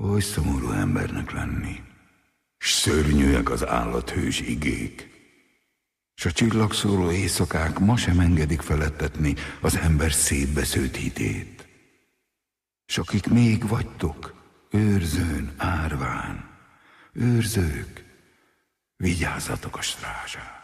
Oly szomorú embernek lenni, s szörnyűek az állathős igék, s a csillagszóló éjszakák ma sem engedik felettetni az ember szétbesződt hitét. S akik még vagytok, őrzőn, árván, őrzők, vigyázzatok a strázsán.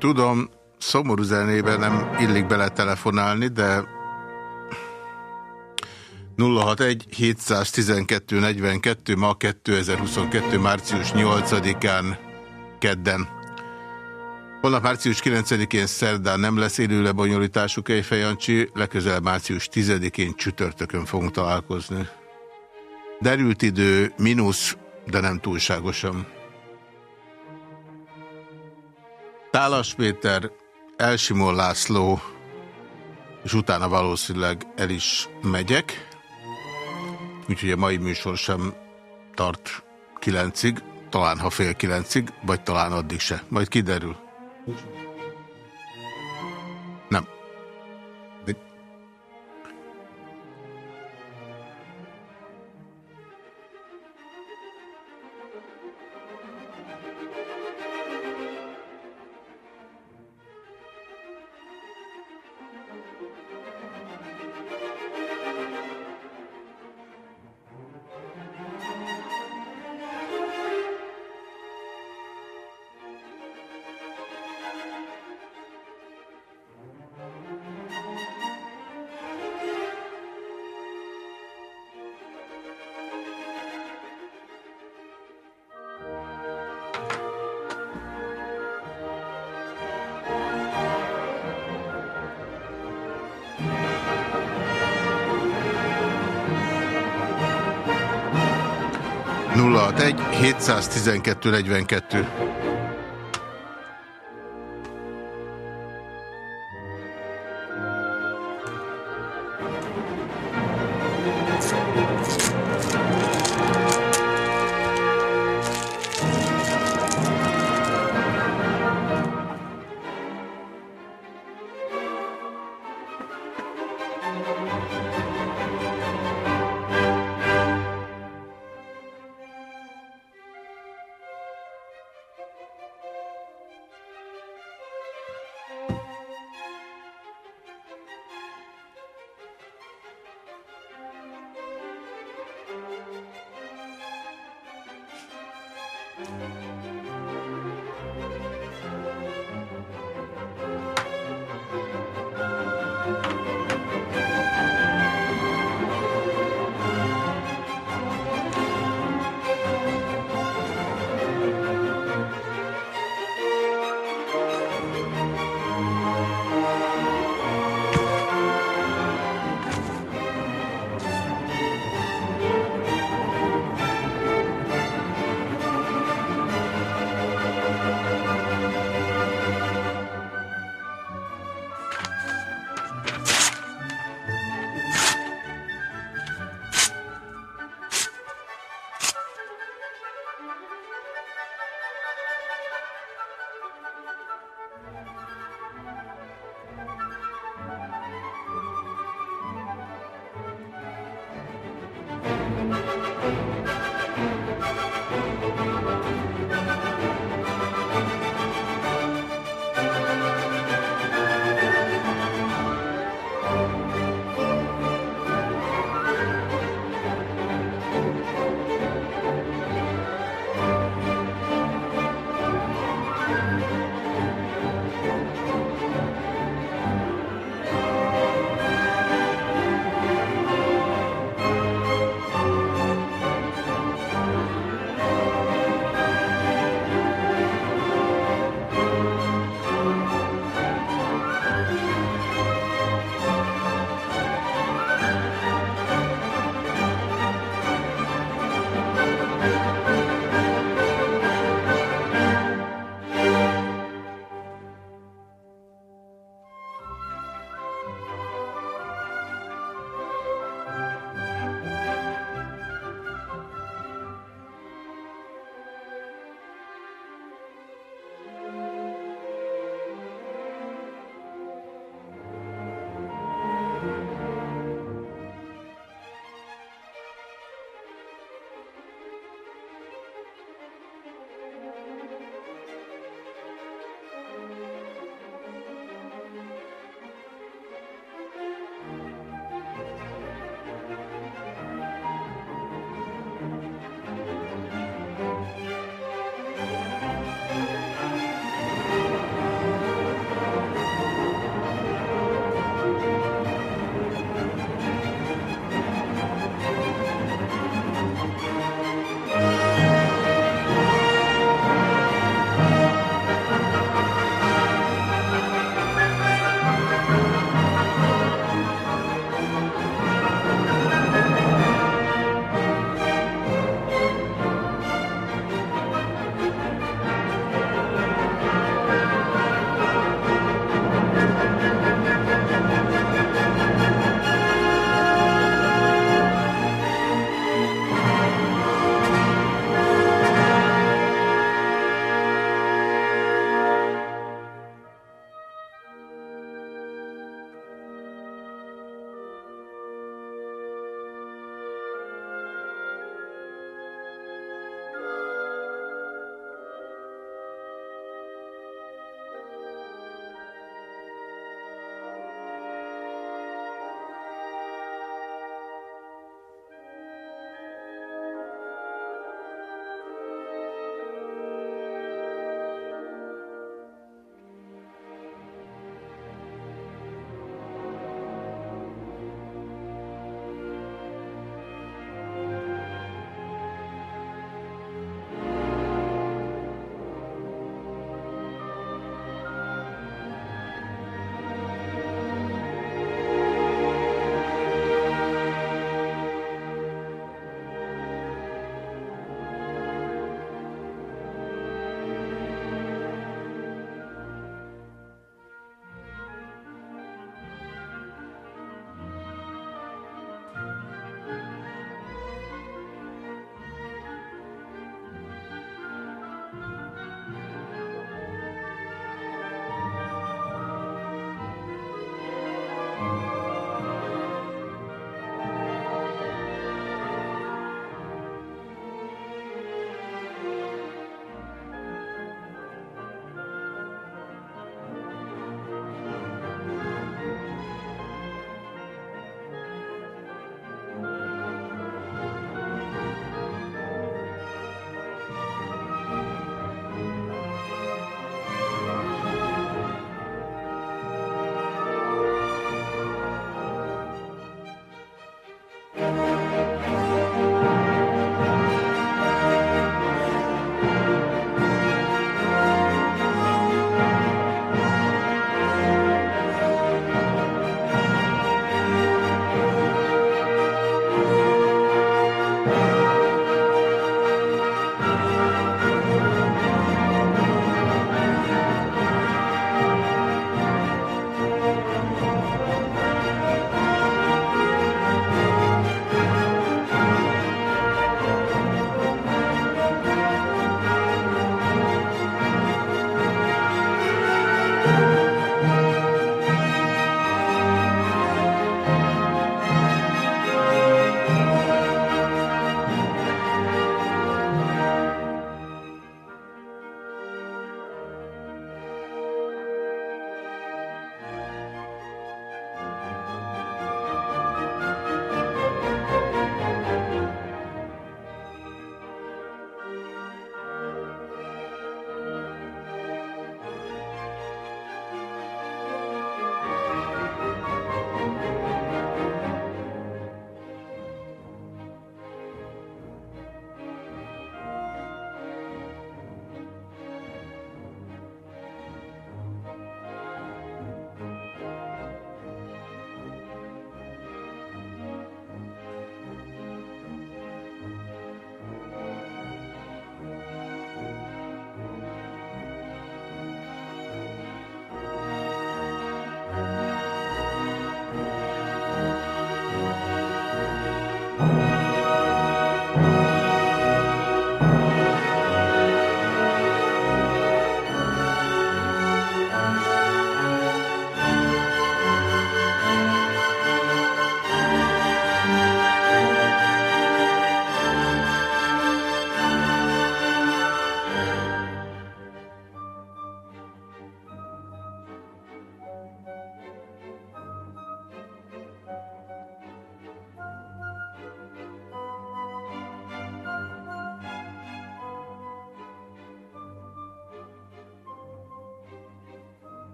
Tudom, szomorú zenében nem illik bele telefonálni, de 061 712 42 ma 2022. március 8-án kedden. Holnap március 9-én szerdán nem lesz élő lebonyolítású Kejfejancsi, legközelebb március 10-én csütörtökön fogunk találkozni. Derült idő, mínusz, de nem túlságosan. Tálas Péter, Elsimon László, és utána valószínűleg el is megyek. Úgyhogy a mai műsor sem tart kilencig, talán ha fél kilencig, vagy talán addig se. Majd kiderül. Nem. 712 42.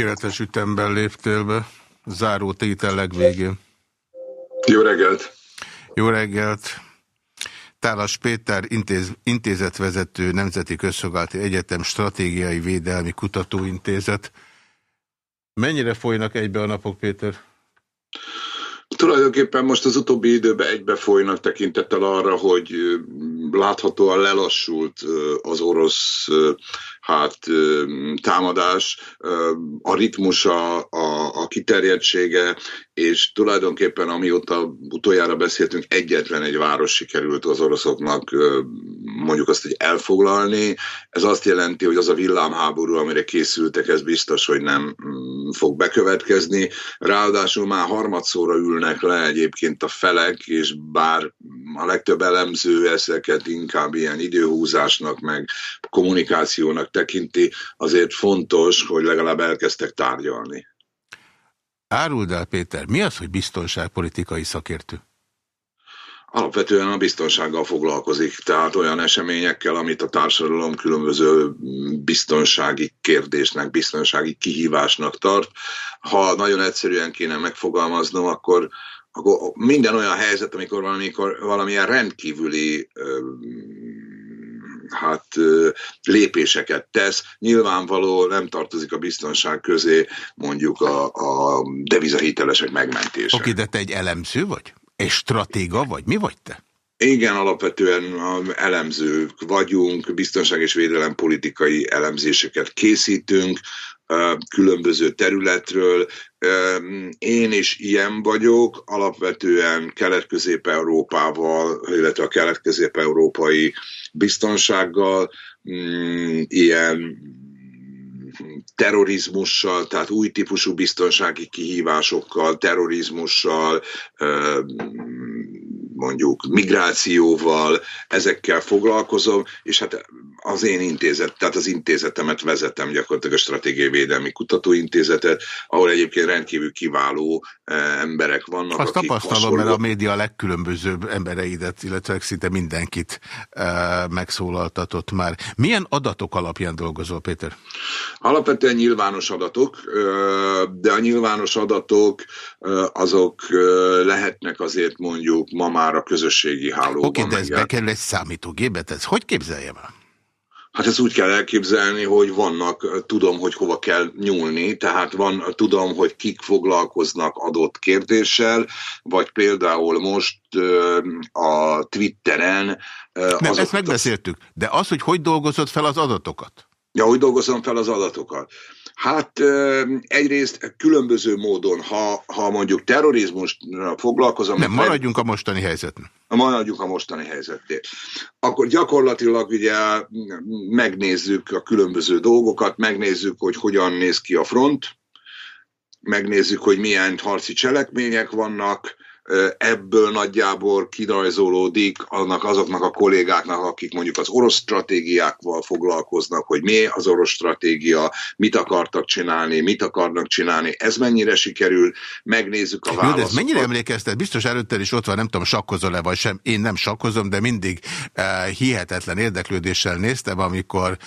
Tökéletes ütemben léptél be, záró tétel legvégén. Jó reggelt! Jó reggelt! Tálas Péter, intéz, intézetvezető, Nemzeti Közszolgálati Egyetem Stratégiai Védelmi Kutatóintézet. Mennyire folynak egybe a napok, Péter? Tulajdonképpen most az utóbbi időben egybe folynak tekintettel arra, hogy láthatóan lelassult az orosz hát támadás, a ritmusa, a, a kiterjedtsége, és tulajdonképpen amióta utoljára beszéltünk, egyetlen egy város sikerült az oroszoknak mondjuk azt, hogy elfoglalni. Ez azt jelenti, hogy az a villámháború, amire készültek, ez biztos, hogy nem mm, fog bekövetkezni. Ráadásul már harmadszóra ülnek le egyébként a felek, és bár a legtöbb elemző ezeket inkább ilyen időhúzásnak, meg kommunikációnak tekinti, azért fontos, hogy legalább elkezdtek tárgyalni. Áruld el, Péter, mi az, hogy biztonságpolitikai szakértő? Alapvetően a biztonsággal foglalkozik, tehát olyan eseményekkel, amit a társadalom különböző biztonsági kérdésnek, biztonsági kihívásnak tart. Ha nagyon egyszerűen kéne megfogalmaznom, akkor akkor minden olyan helyzet, amikor valamikor, valamilyen rendkívüli hát lépéseket tesz. Nyilvánvaló nem tartozik a biztonság közé mondjuk a, a devizahitelesek megmentése. Oké, de te egy elemző vagy? Egy stratéga vagy? Mi vagy te? Igen, alapvetően elemzők vagyunk, biztonság és védelem politikai elemzéseket készítünk, különböző területről. Én is ilyen vagyok, alapvetően kelet-közép-európával, illetve a kelet-közép-európai biztonsággal, mm, ilyen terrorizmussal, tehát új típusú biztonsági kihívásokkal, terrorizmussal, mondjuk migrációval, ezekkel foglalkozom, és hát az én intézet, tehát az intézetemet vezetem gyakorlatilag a Stratégiai Védelmi Kutatóintézetet, ahol egyébként rendkívül kiváló eh, emberek vannak. Azt tapasztalom, hasonló... mert a média legkülönbözőbb embereidet, illetve szinte mindenkit e, megszólaltatott már. Milyen adatok alapján dolgozol, Péter? Alapvetően nyilvános adatok, de a nyilvános adatok azok lehetnek azért mondjuk ma már a közösségi hálóban. Oké, okay, de ez bekerül egy számítógépet, ez hogy képzeljem el? Hát ezt úgy kell elképzelni, hogy vannak, tudom, hogy hova kell nyúlni, tehát van, tudom, hogy kik foglalkoznak adott kérdéssel, vagy például most a Twitteren... Nem, ezt megbeszéltük, de az, hogy hogy dolgozott fel az adatokat? Ja, hogy dolgozom fel az adatokat. Hát egyrészt különböző módon, ha, ha mondjuk terrorizmusra foglalkozom... Nem, maradjunk a mostani helyzetben. Maradjunk a mostani helyzetnél. Akkor gyakorlatilag ugye megnézzük a különböző dolgokat, megnézzük, hogy hogyan néz ki a front, megnézzük, hogy milyen harci cselekmények vannak, ebből nagyjából kirajzolódik annak azoknak a kollégáknak, akik mondjuk az orosz stratégiákval foglalkoznak, hogy mi az orosz stratégia, mit akartak csinálni, mit akarnak csinálni, ez mennyire sikerül, megnézzük a válaszokat. ez mennyire emlékeztet? Biztos előttel is ott van, nem tudom, sakkozol-e vagy sem, én nem sakkozom, de mindig uh, hihetetlen érdeklődéssel néztem, amikor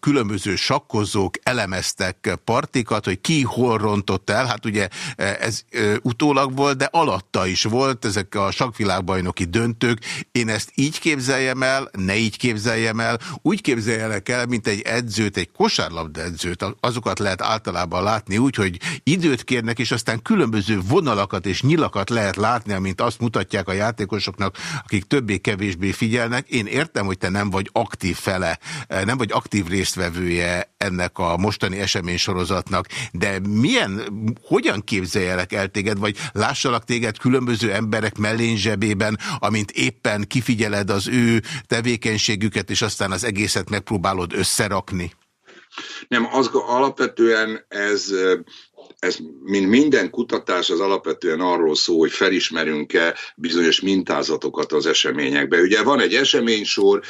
különböző sakkozók elemeztek partikat, hogy ki hol rontott el, hát ugye ez utólag volt, de alatta is volt, ezek a sakvilágbajnoki döntők. Én ezt így képzeljem el, ne így képzeljem el, úgy képzeljelek el, mint egy edzőt, egy kosárlabda edzőt, azokat lehet általában látni úgy, hogy időt kérnek, és aztán különböző vonalakat és nyilakat lehet látni, amint azt mutatják a játékosoknak, akik többé-kevésbé figyelnek. Én értem, hogy te nem vagy aktív fele, nem vagy aktív résztvevője ennek a mostani esemény sorozatnak, de milyen, hogyan képzeljelek el téged, vagy lássalak téged különböző emberek mellén zsebében, amint éppen kifigyeled az ő tevékenységüket, és aztán az egészet megpróbálod összerakni? Nem, az alapvetően ez ez, mint minden kutatás, az alapvetően arról szól, hogy felismerünk-e bizonyos mintázatokat az eseményekbe. Ugye van egy eseménysor,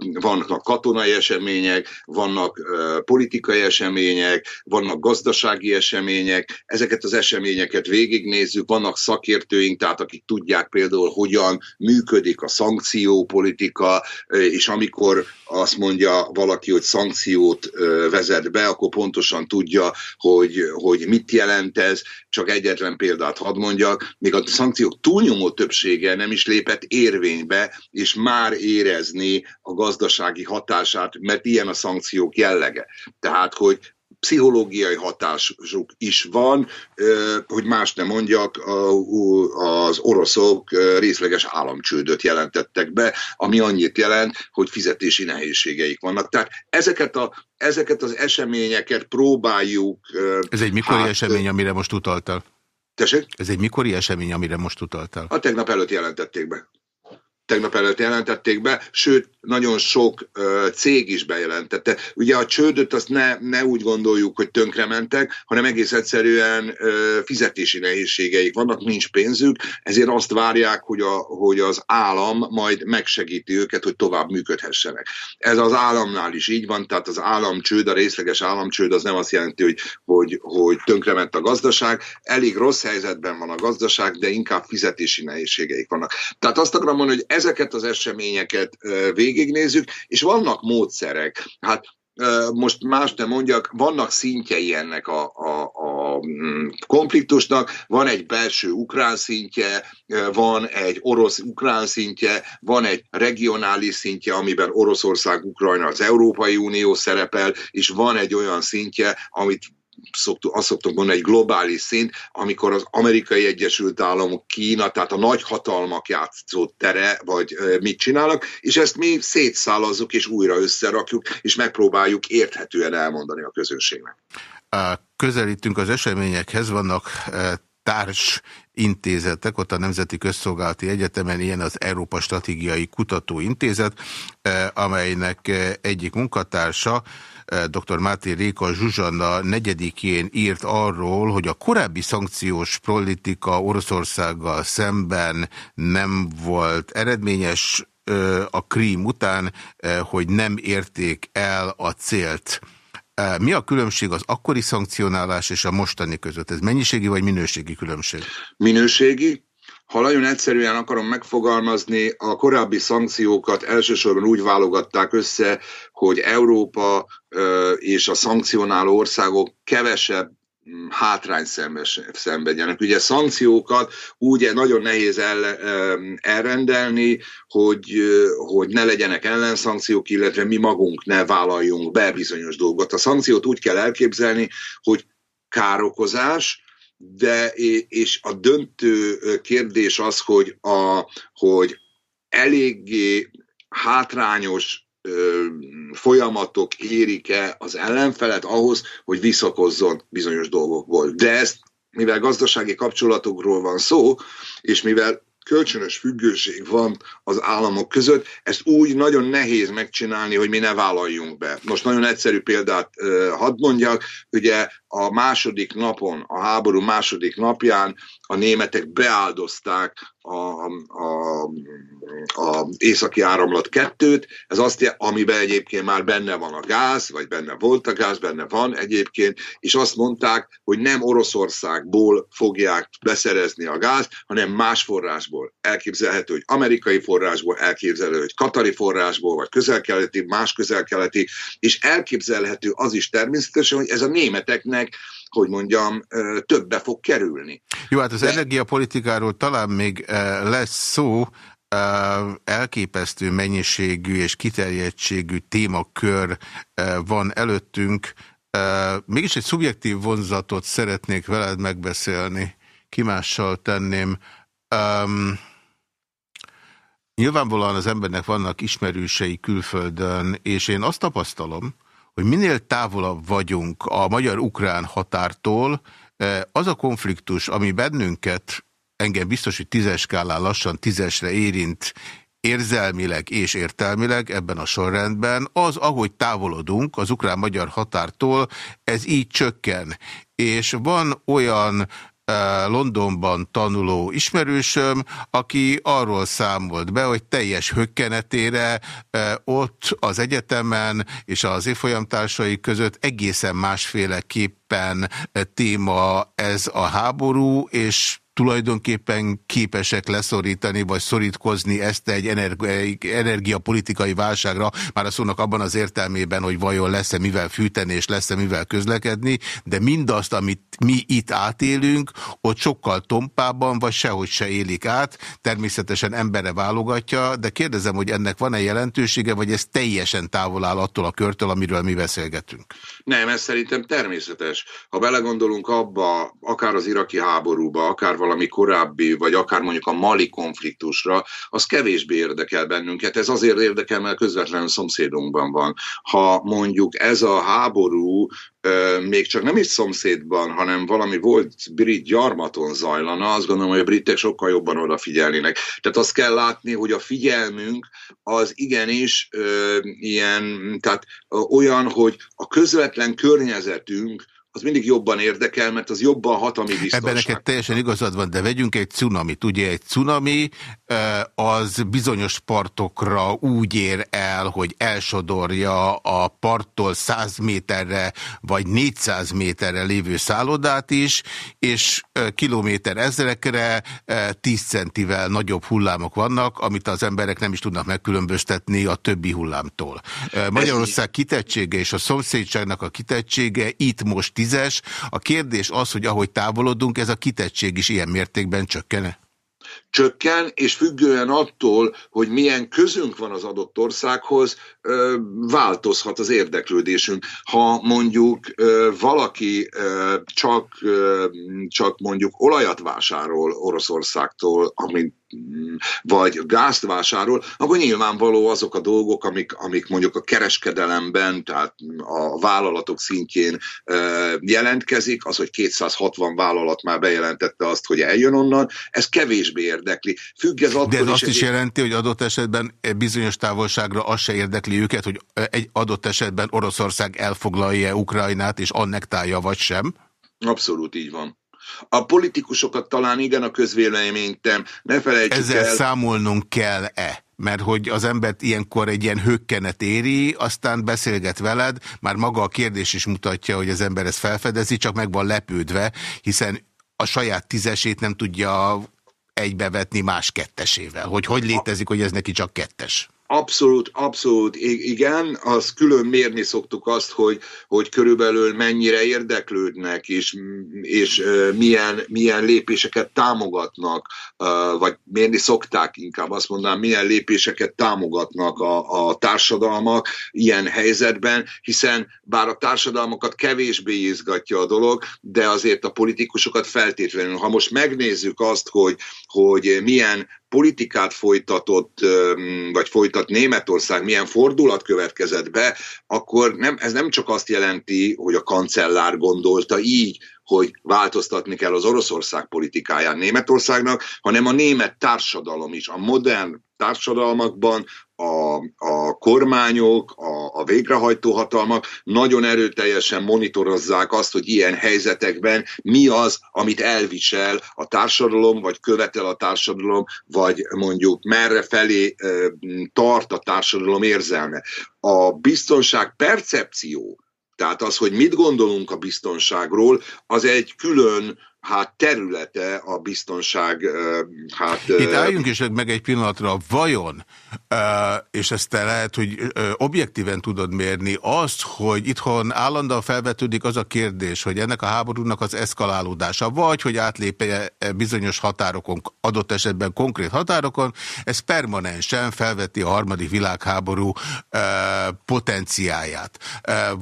vannak katonai események, vannak politikai események, vannak gazdasági események, ezeket az eseményeket végignézzük, vannak szakértőink, tehát akik tudják például, hogyan működik a szankciópolitika, és amikor azt mondja valaki, hogy szankciót vezet be, akkor pontosan tudja, hogy, hogy mit jelent ez. Csak egyetlen példát hadd mondjak, még a szankciók túlnyomó többsége nem is lépett érvénybe, és már érezni a gazdasági hatását, mert ilyen a szankciók jellege. Tehát, hogy pszichológiai hatásuk is van, hogy más nem mondjak, az oroszok részleges államcsődöt jelentettek be, ami annyit jelent, hogy fizetési nehézségeik vannak. Tehát ezeket, a, ezeket az eseményeket próbáljuk... Ez egy mikori hát, esemény, amire most utaltál? Tessék? Ez egy mikori esemény, amire most utaltál? A tegnap előtt jelentették be tegnap előtt jelentették be, sőt, nagyon sok ö, cég is bejelentette. Ugye a csődöt azt ne, ne úgy gondoljuk, hogy tönkrementek, hanem egész egyszerűen ö, fizetési nehézségeik vannak, nincs pénzük, ezért azt várják, hogy, a, hogy az állam majd megsegíti őket, hogy tovább működhessenek. Ez az államnál is így van, tehát az államcsőd, a részleges államcsőd az nem azt jelenti, hogy, hogy, hogy tönkrement a gazdaság, elég rossz helyzetben van a gazdaság, de inkább fizetési nehézségeik vannak. Tehát azt akarom mondani, hogy ezeket az eseményeket végignézzük, és vannak módszerek. Hát most más nem mondjak, vannak szintjei ennek a, a, a mm, konfliktusnak, van egy belső ukrán szintje, van egy orosz-ukrán szintje, van egy regionális szintje, amiben Oroszország, Ukrajna, az Európai Unió szerepel, és van egy olyan szintje, amit szoktuk, azt szoktuk mondani, egy globális szint, amikor az amerikai Egyesült Államok, Kína, tehát a nagy hatalmak játszó tere, vagy mit csinálnak, és ezt mi szétszállazzuk, és újra összerakjuk, és megpróbáljuk érthetően elmondani a közönségnek. Közelítünk az eseményekhez, vannak társ intézetek, ott a Nemzeti Közszolgálati Egyetemen ilyen az Európa Stratégiai Kutatóintézet, amelynek egyik munkatársa dr. Máté Réka Zsuzsanna negyedikén írt arról, hogy a korábbi szankciós politika Oroszországgal szemben nem volt eredményes a krím után, hogy nem érték el a célt. Mi a különbség az akkori szankcionálás és a mostani között? Ez mennyiségi vagy minőségi különbség? Minőségi. Ha nagyon egyszerűen akarom megfogalmazni, a korábbi szankciókat elsősorban úgy válogatták össze, hogy Európa és a szankcionáló országok kevesebb mm, hátrány szenvedjenek. Ugye szankciókat úgy nagyon nehéz el, elrendelni, hogy, hogy ne legyenek ellenszankciók, illetve mi magunk ne vállaljunk be bizonyos dolgot. A szankciót úgy kell elképzelni, hogy károkozás, de és a döntő kérdés az, hogy, a, hogy eléggé hátrányos folyamatok érik-e az ellenfelet ahhoz, hogy visszakozzon bizonyos dolgokból. De ezt, mivel gazdasági kapcsolatokról van szó, és mivel kölcsönös függőség van az államok között, ezt úgy nagyon nehéz megcsinálni, hogy mi ne vállaljunk be. Most nagyon egyszerű példát hadd mondjak, ugye a második napon, a háború második napján a németek beáldozták a, a, a északi áramlat kettőt, ez azt, amiben egyébként már benne van a gáz, vagy benne volt a gáz, benne van egyébként, és azt mondták, hogy nem Oroszországból fogják beszerezni a gáz, hanem más forrásból. Elképzelhető, hogy amerikai forrásból, elképzelhető, hogy katari forrásból, vagy közelkeleti, más közelkeleti, és elképzelhető az is természetesen, hogy ez a németeknek hogy mondjam, többe fog kerülni. Jó, hát az De... energiapolitikáról talán még lesz szó, elképesztő mennyiségű és kiterjedtségű témakör van előttünk. Mégis egy szubjektív vonzatot szeretnék veled megbeszélni. Ki mással tenném. Um, nyilvánvalóan az embernek vannak ismerősei külföldön, és én azt tapasztalom, hogy minél távolabb vagyunk a magyar-ukrán határtól, az a konfliktus, ami bennünket engem biztos, hogy tízes skálán lassan tízesre érint érzelmileg és értelmileg ebben a sorrendben, az, ahogy távolodunk az ukrán-magyar határtól, ez így csökken. És van olyan Londonban tanuló ismerősöm, aki arról számolt be, hogy teljes hökkenetére ott az egyetemen és az évfolyamtársai között egészen másféleképpen téma ez a háború, és tulajdonképpen képesek leszorítani, vagy szorítkozni ezt egy energiapolitikai válságra, már a szónak abban az értelmében, hogy vajon lesz-e mivel fűteni, és lesz-e mivel közlekedni, de mindazt, amit mi itt átélünk, ott sokkal tompában, vagy sehogy se élik át, természetesen embere válogatja, de kérdezem, hogy ennek van-e jelentősége, vagy ez teljesen távol áll attól a körtől, amiről mi beszélgetünk? Nem, ez szerintem természetes. Ha belegondolunk abba, akár az iraki háborúba, akár valami korábbi, vagy akár mondjuk a mali konfliktusra, az kevésbé érdekel bennünket. Ez azért érdekel, mert közvetlenül szomszédunkban van. Ha mondjuk ez a háború még csak nem is szomszédban, hanem valami volt brit gyarmaton zajlana, azt gondolom, hogy a britek sokkal jobban odafigyelnének. Tehát azt kell látni, hogy a figyelmünk az igenis ö, ilyen, tehát ö, olyan, hogy a közvetlen környezetünk az mindig jobban érdekel, mert az jobban hat a mi biztonság. Ebben neked teljesen igazad van, de vegyünk egy cunamit. Ugye egy cunami az bizonyos partokra úgy ér el, hogy elsodorja a parttól 100 méterre vagy 400 méterre lévő szállodát is, és kilométer ezrekre 10 centivel nagyobb hullámok vannak, amit az emberek nem is tudnak megkülönböztetni a többi hullámtól. Magyarország kitettsége és a szomszédságnak a kitettsége itt most tízes. A kérdés az, hogy ahogy távolodunk, ez a kitettség is ilyen mértékben csökkene? csökken, és függően attól, hogy milyen közünk van az adott országhoz, változhat az érdeklődésünk. Ha mondjuk valaki csak, csak mondjuk olajat vásárol Oroszországtól, amint vagy gázt vásárol, akkor nyilvánvaló azok a dolgok, amik, amik mondjuk a kereskedelemben, tehát a vállalatok szintjén jelentkezik, az, hogy 260 vállalat már bejelentette azt, hogy eljön onnan, ez kevésbé érdekli. Függ ez attól De ez is azt is jelenti, hogy adott esetben bizonyos távolságra az se érdekli őket, hogy egy adott esetben Oroszország elfoglalja Ukrajnát és annektálja, vagy sem? Abszolút így van. A politikusokat talán igen, a közvéleményt nem. Ne felejtsük Ezzel el... számolnunk kell-e? mert hogy az embert ilyenkor egy ilyen hökkenet éri, aztán beszélget veled, már maga a kérdés is mutatja, hogy az ember ezt felfedezi, csak meg van lepődve, hiszen a saját tízesét nem tudja egybevetni más kettesével. Hogy hogy létezik, hogy ez neki csak kettes? Abszolút, abszolút, igen, az külön mérni szoktuk azt, hogy, hogy körülbelül mennyire érdeklődnek, és, és milyen, milyen lépéseket támogatnak, vagy mérni szokták inkább azt mondanám, milyen lépéseket támogatnak a, a társadalmak ilyen helyzetben, hiszen bár a társadalmakat kevésbé izgatja a dolog, de azért a politikusokat feltétlenül. Ha most megnézzük azt, hogy, hogy milyen politikát folytatott, vagy folytat Németország, milyen fordulat következett be, akkor nem, ez nem csak azt jelenti, hogy a kancellár gondolta így, hogy változtatni kell az Oroszország politikáján Németországnak, hanem a német társadalom is. A modern társadalmakban a, a kormányok, a, a végrehajtó hatalmak nagyon erőteljesen monitorozzák azt, hogy ilyen helyzetekben mi az, amit elvisel a társadalom, vagy követel a társadalom, vagy mondjuk merre felé tart a társadalom érzelme. A biztonság percepció, tehát az, hogy mit gondolunk a biztonságról, az egy külön hát területe a biztonság. Hát, Itt álljunk is meg egy pillanatra, vajon, és ezt te lehet, hogy objektíven tudod mérni, azt, hogy itthon állandóan felvetődik az a kérdés, hogy ennek a háborúnak az eszkalálódása, vagy hogy átlépje bizonyos határokon, adott esetben konkrét határokon, ez permanensen felveti a harmadik világháború potenciáját.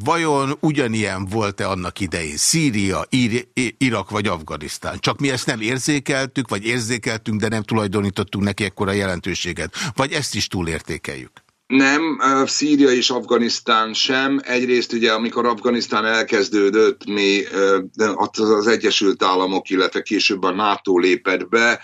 Vajon ugyanilyen volt-e annak idején Szíria, Irak vagy Afganisztán? Afganisztán. Csak mi ezt nem érzékeltük, vagy érzékeltünk, de nem tulajdonítottunk neki ekkora jelentőséget. Vagy ezt is túlértékeljük? Nem, Szíria és Afganisztán sem. Egyrészt ugye, amikor Afganisztán elkezdődött, mi az Egyesült Államok, illetve később a NATO lépett be,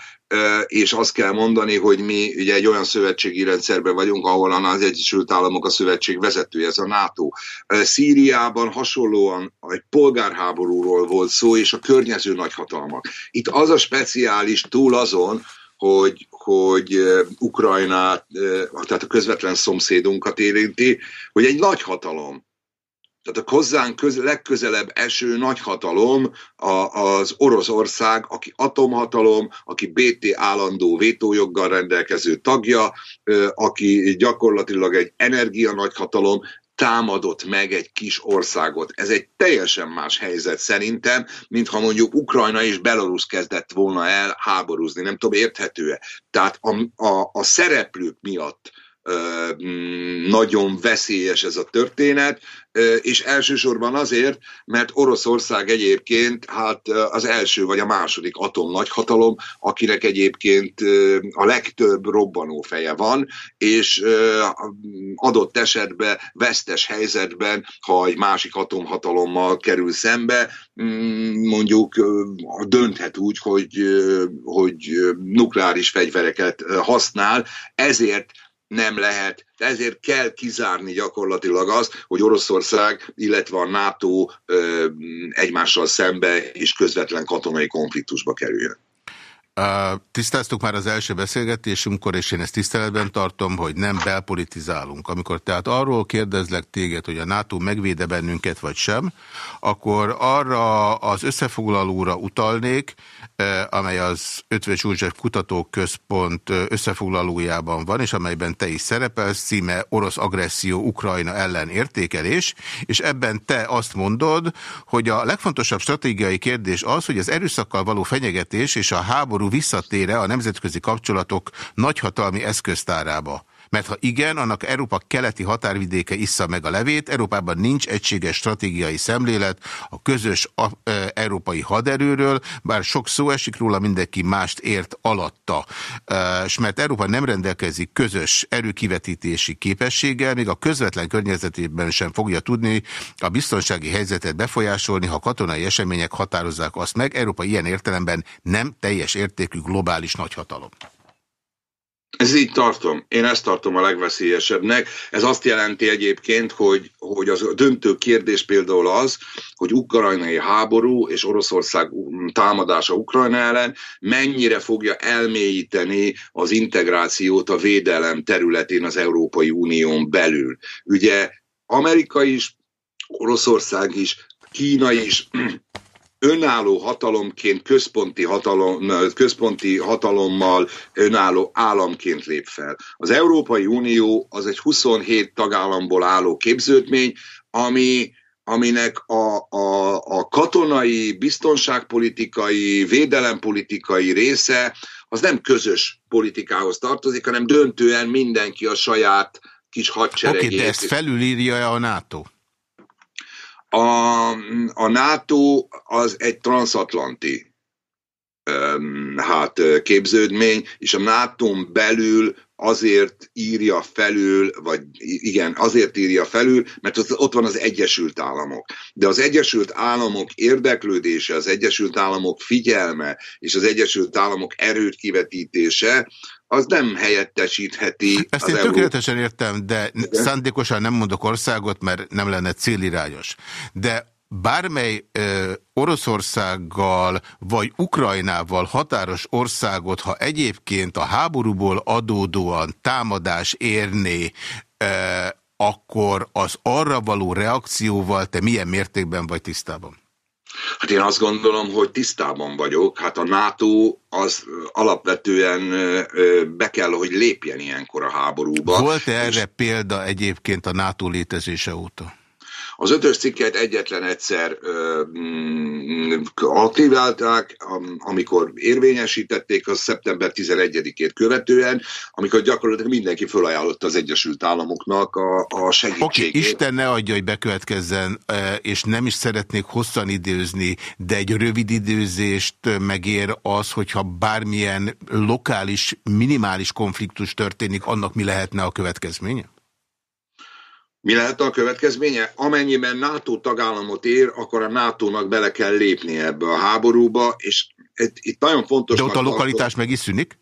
és azt kell mondani, hogy mi ugye egy olyan szövetségi rendszerben vagyunk, ahol az Egyesült Államok a szövetség vezetője, ez a NATO. Szíriában hasonlóan egy polgárháborúról volt szó, és a környező nagyhatalmak. Itt az a speciális túl azon, hogy, hogy Ukrajnát, tehát a közvetlen szomszédunkat érinti, hogy egy nagy hatalom, tehát a hozzánk köz, legközelebb eső nagyhatalom a, az Oroszország, aki atomhatalom, aki BT állandó vétójoggal rendelkező tagja, aki gyakorlatilag egy energia nagyhatalom, támadott meg egy kis országot. Ez egy teljesen más helyzet szerintem, mint ha mondjuk Ukrajna és Belarus kezdett volna el háborúzni. Nem tudom, érthető-e? Tehát a, a, a szereplők miatt nagyon veszélyes ez a történet, és elsősorban azért, mert Oroszország egyébként hát az első vagy a második atom nagyhatalom, akinek egyébként a legtöbb robbanó feje van, és adott esetben, vesztes helyzetben, ha egy másik atomhatalommal kerül szembe, mm, mondjuk dönthet úgy, hogy, hogy nukleáris fegyvereket használ, ezért nem lehet. Ezért kell kizárni gyakorlatilag azt, hogy Oroszország, illetve a NATO egymással szembe és közvetlen katonai konfliktusba kerüljön. Tisztáztuk már az első beszélgetésünkkor, és én ezt tiszteletben tartom, hogy nem belpolitizálunk. Amikor tehát arról kérdezlek téged, hogy a NATO megvéde bennünket vagy sem, akkor arra az összefoglalóra utalnék, amely az Ötvös József Kutatóközpont összefoglalójában van, és amelyben te is szerepelsz, címe Orosz agresszió Ukrajna ellen értékelés, és ebben te azt mondod, hogy a legfontosabb stratégiai kérdés az, hogy az erőszakkal való fenyegetés és a háború háború visszatére a nemzetközi kapcsolatok nagyhatalmi eszköztárába? Mert ha igen, annak Európa keleti határvidéke issza meg a levét, Európában nincs egységes stratégiai szemlélet a közös e, európai haderőről, bár sok szó esik róla, mindenki mást ért alatta. E, és mert Európa nem rendelkezik közös erőkivetítési képességgel, még a közvetlen környezetében sem fogja tudni a biztonsági helyzetet befolyásolni, ha katonai események határozzák azt meg. Európa ilyen értelemben nem teljes értékű globális nagyhatalom. Ez így tartom. Én ezt tartom a legveszélyesebbnek. Ez azt jelenti egyébként, hogy, hogy az a döntő kérdés például az, hogy ukrajnai háború és Oroszország támadása Ukrajna ellen mennyire fogja elmélyíteni az integrációt a védelem területén az Európai Unión belül. Ugye Amerika is, Oroszország is, Kína is önálló hatalomként, központi, hatalom, központi hatalommal önálló államként lép fel. Az Európai Unió az egy 27 tagállamból álló képződmény, ami aminek a, a, a katonai, biztonságpolitikai, védelempolitikai része az nem közös politikához tartozik, hanem döntően mindenki a saját kis hadseregét. Oké, de ezt felülírja a NATO? A, a NATO az egy transatlanti hát képződmény, és a nato belül azért írja felül, vagy igen, azért írja felül, mert ott van az Egyesült Államok. De az Egyesült Államok érdeklődése, az Egyesült Államok figyelme és az Egyesült Államok erőt kivetítése, az nem helyettesítheti. Ezt én tökéletesen értem, de, de szándékosan nem mondok országot, mert nem lenne célirányos. De bármely ö, Oroszországgal vagy Ukrajnával határos országot, ha egyébként a háborúból adódóan támadás érné, ö, akkor az arra való reakcióval te milyen mértékben vagy tisztában? Hát én azt gondolom, hogy tisztában vagyok. Hát a NATO az alapvetően be kell, hogy lépjen ilyenkor a háborúba. Volt -e erre példa egyébként a NATO létezése óta? Az ötös cikket egyetlen egyszer mm, aktiválták, amikor érvényesítették, az szeptember 11-ét követően, amikor gyakorlatilag mindenki felajánlotta az Egyesült Államoknak a, a segítségét. Okay, Isten ne adja, hogy bekövetkezzen, és nem is szeretnék hosszan időzni, de egy rövid időzést megér az, hogyha bármilyen lokális, minimális konfliktus történik, annak mi lehetne a következménye? Mi lehet a következménye? Amennyiben NATO tagállamot ér, akkor a NATO-nak bele kell lépni ebbe a háborúba, és itt nagyon fontos... De ott a lokalitás meg is szűnik?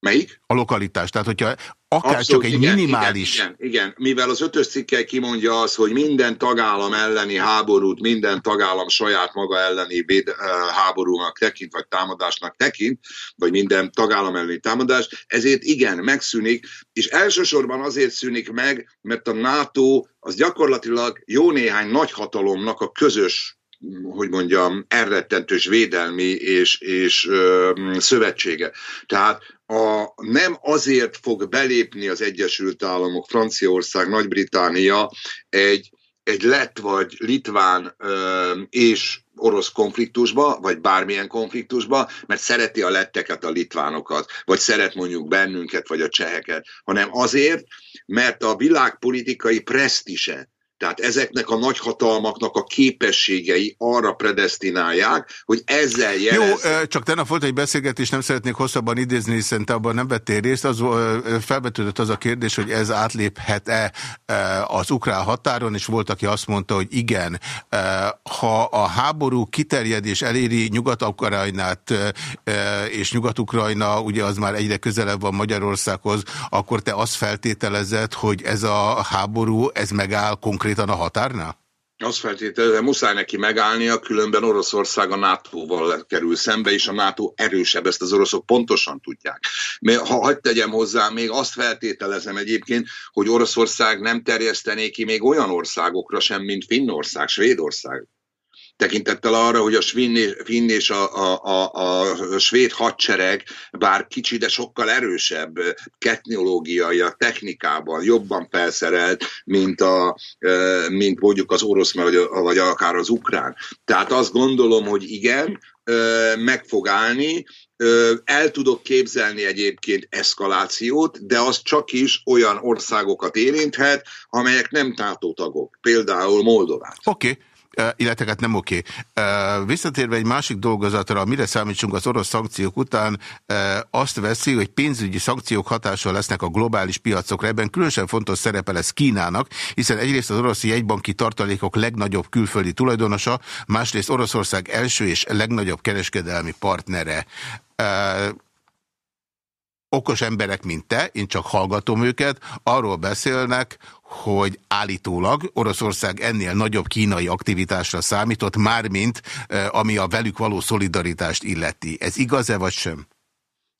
Melyik? A lokalitás. Tehát, hogyha akár Abszolút, csak egy igen, minimális... Igen, igen, igen, mivel az ötös cikkely kimondja az, hogy minden tagállam elleni háborút, minden tagállam saját maga elleni véd, háborúnak tekint, vagy támadásnak tekint, vagy minden tagállam elleni támadás, ezért igen, megszűnik, és elsősorban azért szűnik meg, mert a NATO az gyakorlatilag jó néhány nagyhatalomnak a közös hogy mondjam, elrettentős védelmi és, és ö, szövetsége. Tehát a, nem azért fog belépni az Egyesült Államok, Franciaország, Nagy-Británia egy, egy lett vagy litván ö, és orosz konfliktusba, vagy bármilyen konfliktusba, mert szereti a letteket, a litvánokat, vagy szeret mondjuk bennünket, vagy a cseheket, hanem azért, mert a világpolitikai presztise tehát ezeknek a nagyhatalmaknak a képességei arra predestinálják, hogy ezzel jelez... Jó, csak tegnap volt egy beszélgetés, nem szeretnék hosszabban idézni, hiszen te abban nem vettél részt. Az, felvetődött az a kérdés, hogy ez átléphet-e az ukrán határon, és volt, aki azt mondta, hogy igen. Ha a háború kiterjed és eléri Nyugat-Ukrajnát és Nyugat-Ukrajna, ugye az már egyre közelebb van Magyarországhoz, akkor te azt feltételezed, hogy ez a háború, ez megáll konkrét konkrétan a határnál? Azt feltételezem, muszáj neki megállnia, különben Oroszország a NATO-val kerül szembe, és a NATO erősebb, ezt az oroszok pontosan tudják. Ha hagyd tegyem hozzá, még azt feltételezem egyébként, hogy Oroszország nem terjesztené ki még olyan országokra sem, mint Finnország, Svédország tekintettel arra, hogy a finn és a, a, a, a svéd hadsereg, bár kicsi, de sokkal erősebb technológiai, a technikában jobban felszerelt, mint, a, mint mondjuk az orosz, vagy, vagy akár az ukrán. Tehát azt gondolom, hogy igen, meg fog állni, el tudok képzelni egyébként eszkalációt, de az csak is olyan országokat érinthet, amelyek nem tátótagok, például Moldovát. Oké. Okay illetve hát nem oké. Visszatérve egy másik dolgozatra, mire számítsunk az orosz szankciók után, azt veszi, hogy pénzügyi szankciók hatással lesznek a globális piacokra. Ebben különösen fontos szerepe lesz Kínának, hiszen egyrészt az orosz jegybanki tartalékok legnagyobb külföldi tulajdonosa, másrészt Oroszország első és legnagyobb kereskedelmi partnere okos emberek, mint te, én csak hallgatom őket, arról beszélnek, hogy állítólag Oroszország ennél nagyobb kínai aktivitásra számított, mármint ami a velük való szolidaritást illeti. Ez igaz-e vagy sem?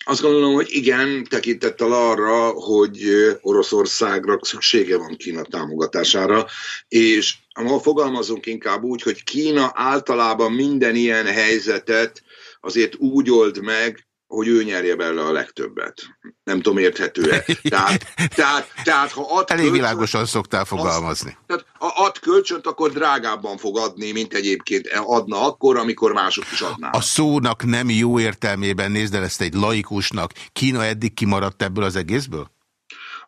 Azt gondolom, hogy igen, tekintettel arra, hogy Oroszországra szüksége van Kína támogatására, és ma fogalmazunk inkább úgy, hogy Kína általában minden ilyen helyzetet azért úgy old meg, hogy ő nyerje belőle a legtöbbet. Nem tudom, érthető-e. Tehát, tehát, tehát ha ad Elég kölcsön, világosan szoktál fogalmazni. Az, tehát ha ad kölcsönt, akkor drágábban fog adni, mint egyébként adna akkor, amikor mások is adnának. A szónak nem jó értelmében nézd el ezt egy laikusnak. Kína eddig kimaradt ebből az egészből?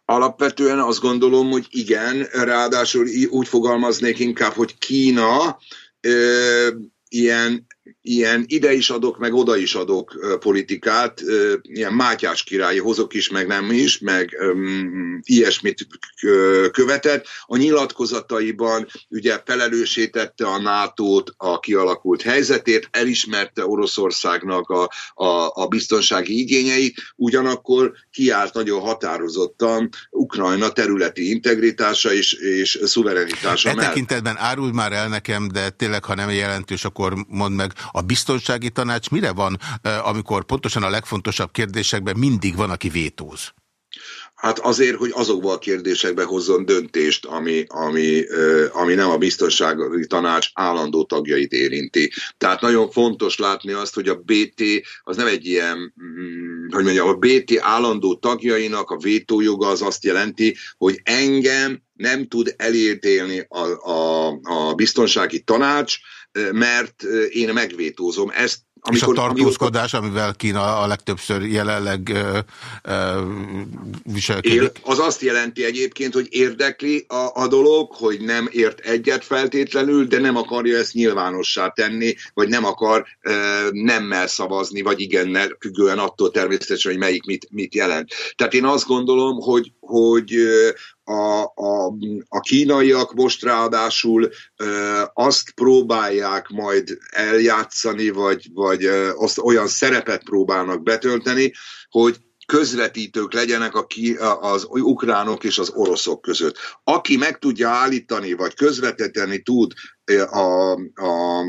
Alapvetően azt gondolom, hogy igen, ráadásul úgy fogalmaznék inkább, hogy Kína ö, ilyen ilyen ide is adok, meg oda is adok politikát, ilyen Mátyás királyi hozok is, meg nem is, meg um, ilyesmit követett. A nyilatkozataiban ugye felelősítette a nato a kialakult helyzetét, elismerte Oroszországnak a, a, a biztonsági igényeit, ugyanakkor kiállt nagyon határozottan Ukrajna területi integritása és, és szuverenitása e mellett. tekintetben áruld már el nekem, de tényleg, ha nem jelentős, akkor mondd meg, a biztonsági tanács mire van, amikor pontosan a legfontosabb kérdésekben mindig van, aki vétóz? Hát azért, hogy azokban a kérdésekben hozzon döntést, ami, ami, ami nem a biztonsági tanács állandó tagjait érinti. Tehát nagyon fontos látni azt, hogy a BT az nem egy ilyen, mm, hogy mondjam, a BT állandó tagjainak a vétójoga az azt jelenti, hogy engem nem tud elértélni a, a, a biztonsági tanács, mert én megvétózom. Ezt amikor, és a tartózkodás, amikor, amivel Kína a legtöbbször jelenleg ö, ö, viselkedik? Él, az azt jelenti egyébként, hogy érdekli a, a dolog, hogy nem ért egyet feltétlenül, de nem akarja ezt nyilvánossá tenni, vagy nem akar ö, nemmel szavazni, vagy igennel, függően attól természetesen, hogy melyik mit, mit jelent. Tehát én azt gondolom, hogy, hogy a, a, a kínaiak most ráadásul ö, azt próbálják majd eljátszani, vagy, vagy ö, azt olyan szerepet próbálnak betölteni, hogy közvetítők legyenek a ki, az ukránok és az oroszok között. Aki meg tudja állítani, vagy közvetíteni tud a, a,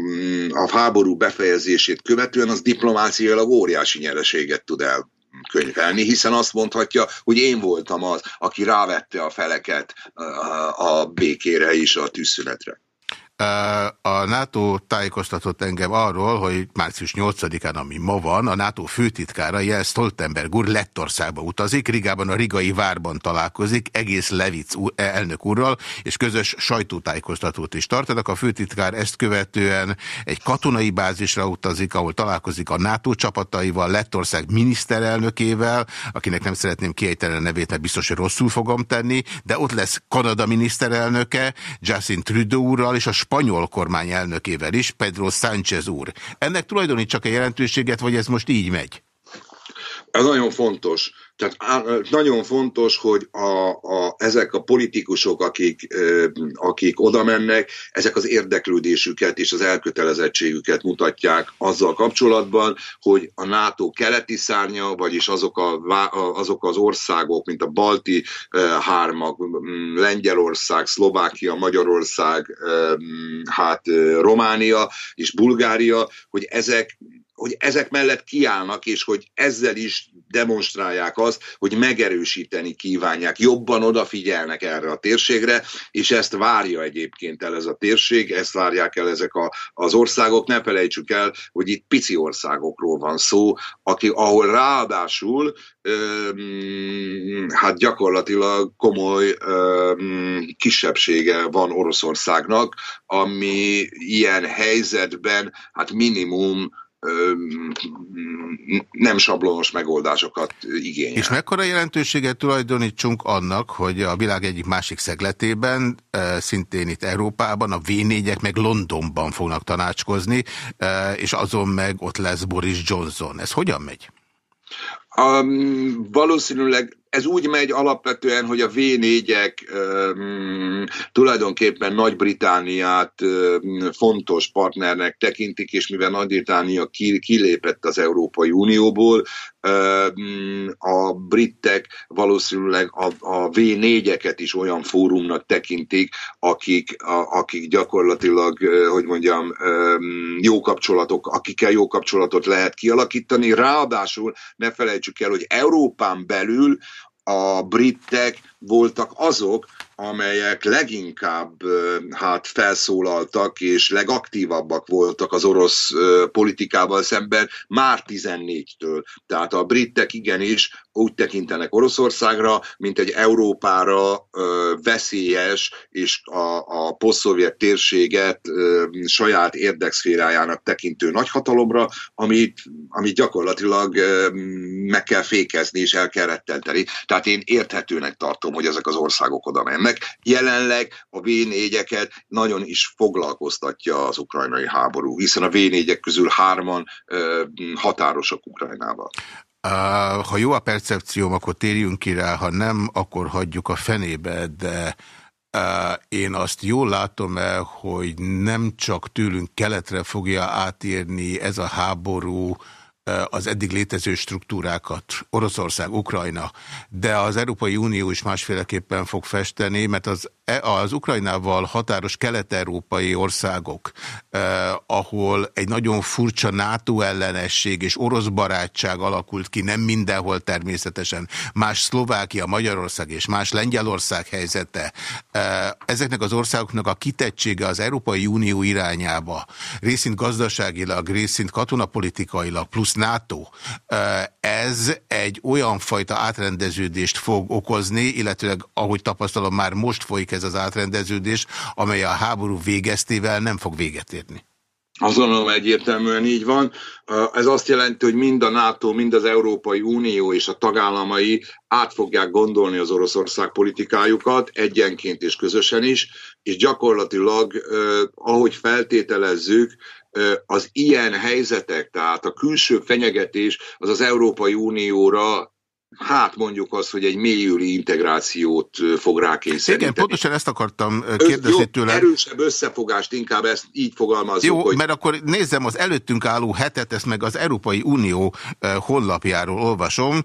a háború befejezését követően, az diplomáciailag óriási nyereséget tud el könyvelni, hiszen azt mondhatja, hogy én voltam az, aki rávette a feleket a békére és a tűzszünetre. A NATO tájékoztatott engem arról, hogy március 8-án, ami ma van, a NATO főtitkára Jens Stoltenberg úr Lettországba utazik, Rigában a Rigai várban találkozik, egész Levic elnök úrral, és közös sajtótájékoztatót is tartanak. A főtitkár ezt követően egy katonai bázisra utazik, ahol találkozik a NATO csapataival, Lettország miniszterelnökével, akinek nem szeretném kiejteni a nevét, mert biztos, hogy rosszul fogom tenni, de ott lesz Kanada miniszterelnöke, Justin Trudeau úrral, és a spanyol kormány elnökével is, Pedro Sánchez úr. Ennek tulajdonít csak a jelentőséget, vagy ez most így megy? Ez nagyon fontos. Tehát nagyon fontos, hogy a, a, ezek a politikusok, akik, akik oda mennek, ezek az érdeklődésüket és az elkötelezettségüket mutatják azzal kapcsolatban, hogy a NATO keleti szárnya, vagyis azok, a, azok az országok, mint a balti hármak, Lengyelország, Szlovákia, Magyarország, hát Románia és Bulgária, hogy ezek hogy ezek mellett kiállnak, és hogy ezzel is demonstrálják azt, hogy megerősíteni kívánják, jobban odafigyelnek erre a térségre, és ezt várja egyébként el ez a térség, ezt várják el ezek a, az országok. Ne felejtsük el, hogy itt pici országokról van szó, aki, ahol ráadásul öm, hát gyakorlatilag komoly öm, kisebbsége van Oroszországnak, ami ilyen helyzetben hát minimum nem sablonos megoldásokat igényel. És mekkora jelentőséget tulajdonítsunk annak, hogy a világ egyik másik szegletében, szintén itt Európában, a v meg Londonban fognak tanácskozni, és azon meg ott lesz Boris Johnson. Ez hogyan megy? Um, valószínűleg ez úgy megy alapvetően, hogy a V4-ek um, tulajdonképpen Nagy-Britániát um, fontos partnernek tekintik, és mivel Nagy-Británia kilépett az Európai Unióból, um, a britek valószínűleg a, a V4-eket is olyan fórumnak tekintik, akik, a, akik gyakorlatilag, hogy mondjam, jó kapcsolatok, akikkel jó kapcsolatot lehet kialakítani. Ráadásul ne felejtsük el, hogy Európán belül a britek voltak azok, amelyek leginkább hát felszólaltak és legaktívabbak voltak az orosz politikával szemben már 14-től. Tehát a britek igenis úgy tekintenek Oroszországra, mint egy Európára veszélyes és a, a posztszovjet térséget saját érdekszférájának tekintő nagyhatalomra, amit, amit gyakorlatilag meg kell fékezni és el kell rettenteni. Tehát én érthetőnek tartom látom, hogy ezek az országok oda mennek. Jelenleg a V4-eket nagyon is foglalkoztatja az ukrajnai háború, hiszen a V4-ek közül hárman határosak Ukrajnával. Ha jó a percepcióm, akkor térjünk ki rá, ha nem, akkor hagyjuk a fenébe, de én azt jól látom el, hogy nem csak tőlünk keletre fogja átírni ez a háború, az eddig létező struktúrákat, Oroszország, Ukrajna, de az Európai Unió is másféleképpen fog festeni, mert az, az Ukrajnával határos kelet-európai országok, eh, ahol egy nagyon furcsa NATO ellenesség és orosz barátság alakult ki, nem mindenhol természetesen, más Szlovákia, Magyarország és más Lengyelország helyzete, eh, ezeknek az országoknak a kitettsége az Európai Unió irányába, részint gazdaságilag, részint katonapolitikailag, plusz NATO, ez egy olyan fajta átrendeződést fog okozni, illetőleg ahogy tapasztalom, már most folyik ez az átrendeződés, amely a háború végeztével nem fog véget érni. Azt gondolom egyértelműen így van. Ez azt jelenti, hogy mind a NATO, mind az Európai Unió és a tagállamai át fogják gondolni az Oroszország politikájukat egyenként és közösen is, és gyakorlatilag, ahogy feltételezzük, az ilyen helyzetek, tehát a külső fenyegetés az az Európai Unióra hát mondjuk azt, hogy egy mélyüli integrációt fog rákényszeríteni. Igen, pontosan ezt akartam kérdezni tőle. Erősebb összefogást, inkább ezt így fogalmazunk. Jó, hogy... mert akkor nézzem az előttünk álló hetet, ezt meg az Európai Unió honlapjáról olvasom,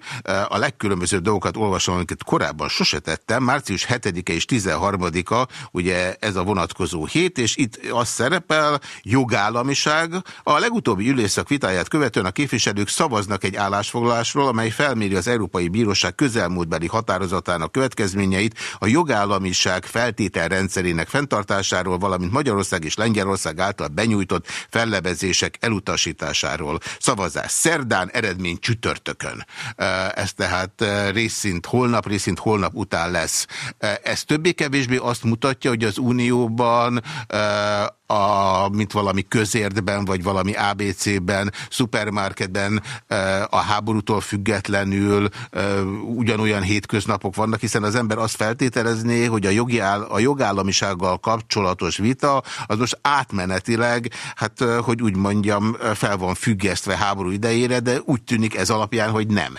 a legkülönbözőbb dolgokat olvasom, amiket korábban sose tettem, március 7-e és 13-a, ugye ez a vonatkozó hét, és itt az szerepel, jogállamiság. A legutóbbi ülésszak vitáját követően a képviselők szavaznak egy állásfoglalásról, amely felméri az Európai Európai Bíróság közelmúltbeli határozatának következményeit a jogállamiság feltételrendszerének fenntartásáról, valamint Magyarország és Lengyelország által benyújtott fellebezések elutasításáról. Szavazás szerdán, eredmény csütörtökön. Ez tehát részint holnap, részint holnap után lesz. Ez többé-kevésbé azt mutatja, hogy az Unióban a, mint valami közértben, vagy valami ABC-ben, szupermarketben a háborútól függetlenül ugyanolyan hétköznapok vannak, hiszen az ember azt feltételezné, hogy a, jogi áll, a jogállamisággal kapcsolatos vita az most átmenetileg, hát hogy úgy mondjam, fel van függesztve háború idejére, de úgy tűnik ez alapján, hogy nem.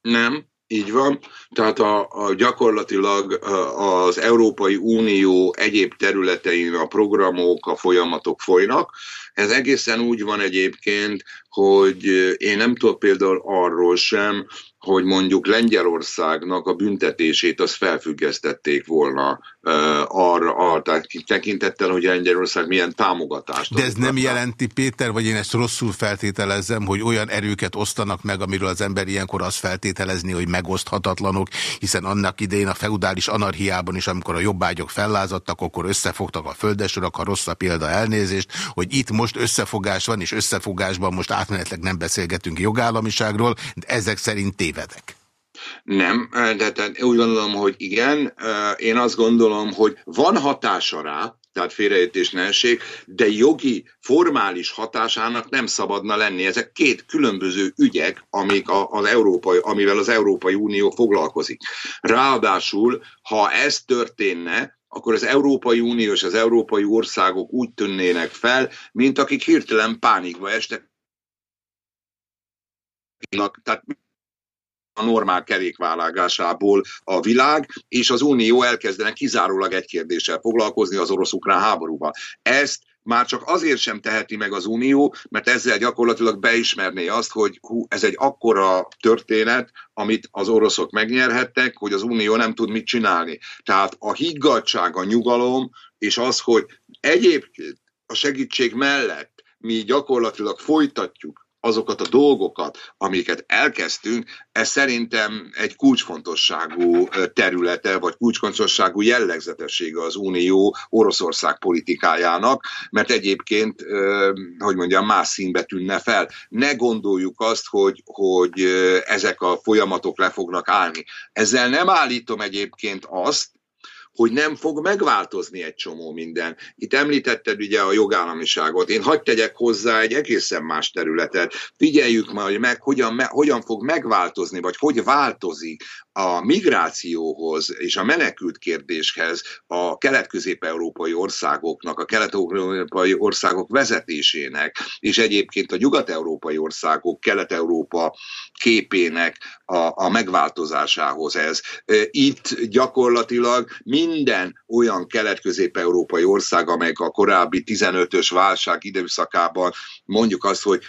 Nem, így van, tehát a, a gyakorlatilag az Európai Unió egyéb területein a programok, a folyamatok folynak. Ez egészen úgy van egyébként, hogy én nem tudok például arról sem, hogy mondjuk Lengyelországnak a büntetését az felfüggesztették volna uh, arra, arra tekintettel, hogy Lengyelország milyen támogatást. De ez nem jelenti, Péter, vagy én ezt rosszul feltételezem, hogy olyan erőket osztanak meg, amiről az ember ilyenkor azt feltételezni, hogy megoszthatatlanok, hiszen annak idején a feudális anarhiában is, amikor a jobbágyok fellázadtak, akkor összefogtak a földesurak, ha rossz a példa elnézést, hogy itt most összefogás van, és összefogásban most átmenetleg nem beszélgetünk jogállamiságról, de ezek szerint tévedek. Nem, de, de úgy gondolom, hogy igen. Én azt gondolom, hogy van hatása rá, tehát félreértés ne essék, de jogi, formális hatásának nem szabadna lenni. Ezek két különböző ügyek, amik az Európai, amivel az Európai Unió foglalkozik. Ráadásul, ha ez történne, akkor az Európai Unió és az európai országok úgy tűnnének fel, mint akik hirtelen pánikba estek. Tehát a normál kerékválágásából a világ, és az Unió elkezdene kizárólag egy kérdéssel foglalkozni, az orosz-ukrán háborúval. Ezt már csak azért sem teheti meg az Unió, mert ezzel gyakorlatilag beismerné azt, hogy hú, ez egy akkora történet, amit az oroszok megnyerhettek, hogy az Unió nem tud mit csinálni. Tehát a higgadság, a nyugalom, és az, hogy egyébként a segítség mellett mi gyakorlatilag folytatjuk azokat a dolgokat, amiket elkezdtünk, ez szerintem egy kulcsfontosságú területe, vagy kulcsfontosságú jellegzetessége az Unió Oroszország politikájának, mert egyébként, hogy mondjam, más színbe tűnne fel. Ne gondoljuk azt, hogy, hogy ezek a folyamatok le fognak állni. Ezzel nem állítom egyébként azt, hogy nem fog megváltozni egy csomó minden. Itt említetted ugye a jogállamiságot. Én hagyd tegyek hozzá egy egészen más területet. Figyeljük majd meg, hogyan, hogyan fog megváltozni, vagy hogy változik a migrációhoz és a menekült kérdéshez a kelet-közép-európai országoknak, a kelet-európai országok vezetésének, és egyébként a nyugat-európai országok, kelet-európa képének a, a megváltozásához ez. Itt gyakorlatilag minden olyan kelet-közép-európai ország, amelyek a korábbi 15-ös válság időszakában mondjuk azt, hogy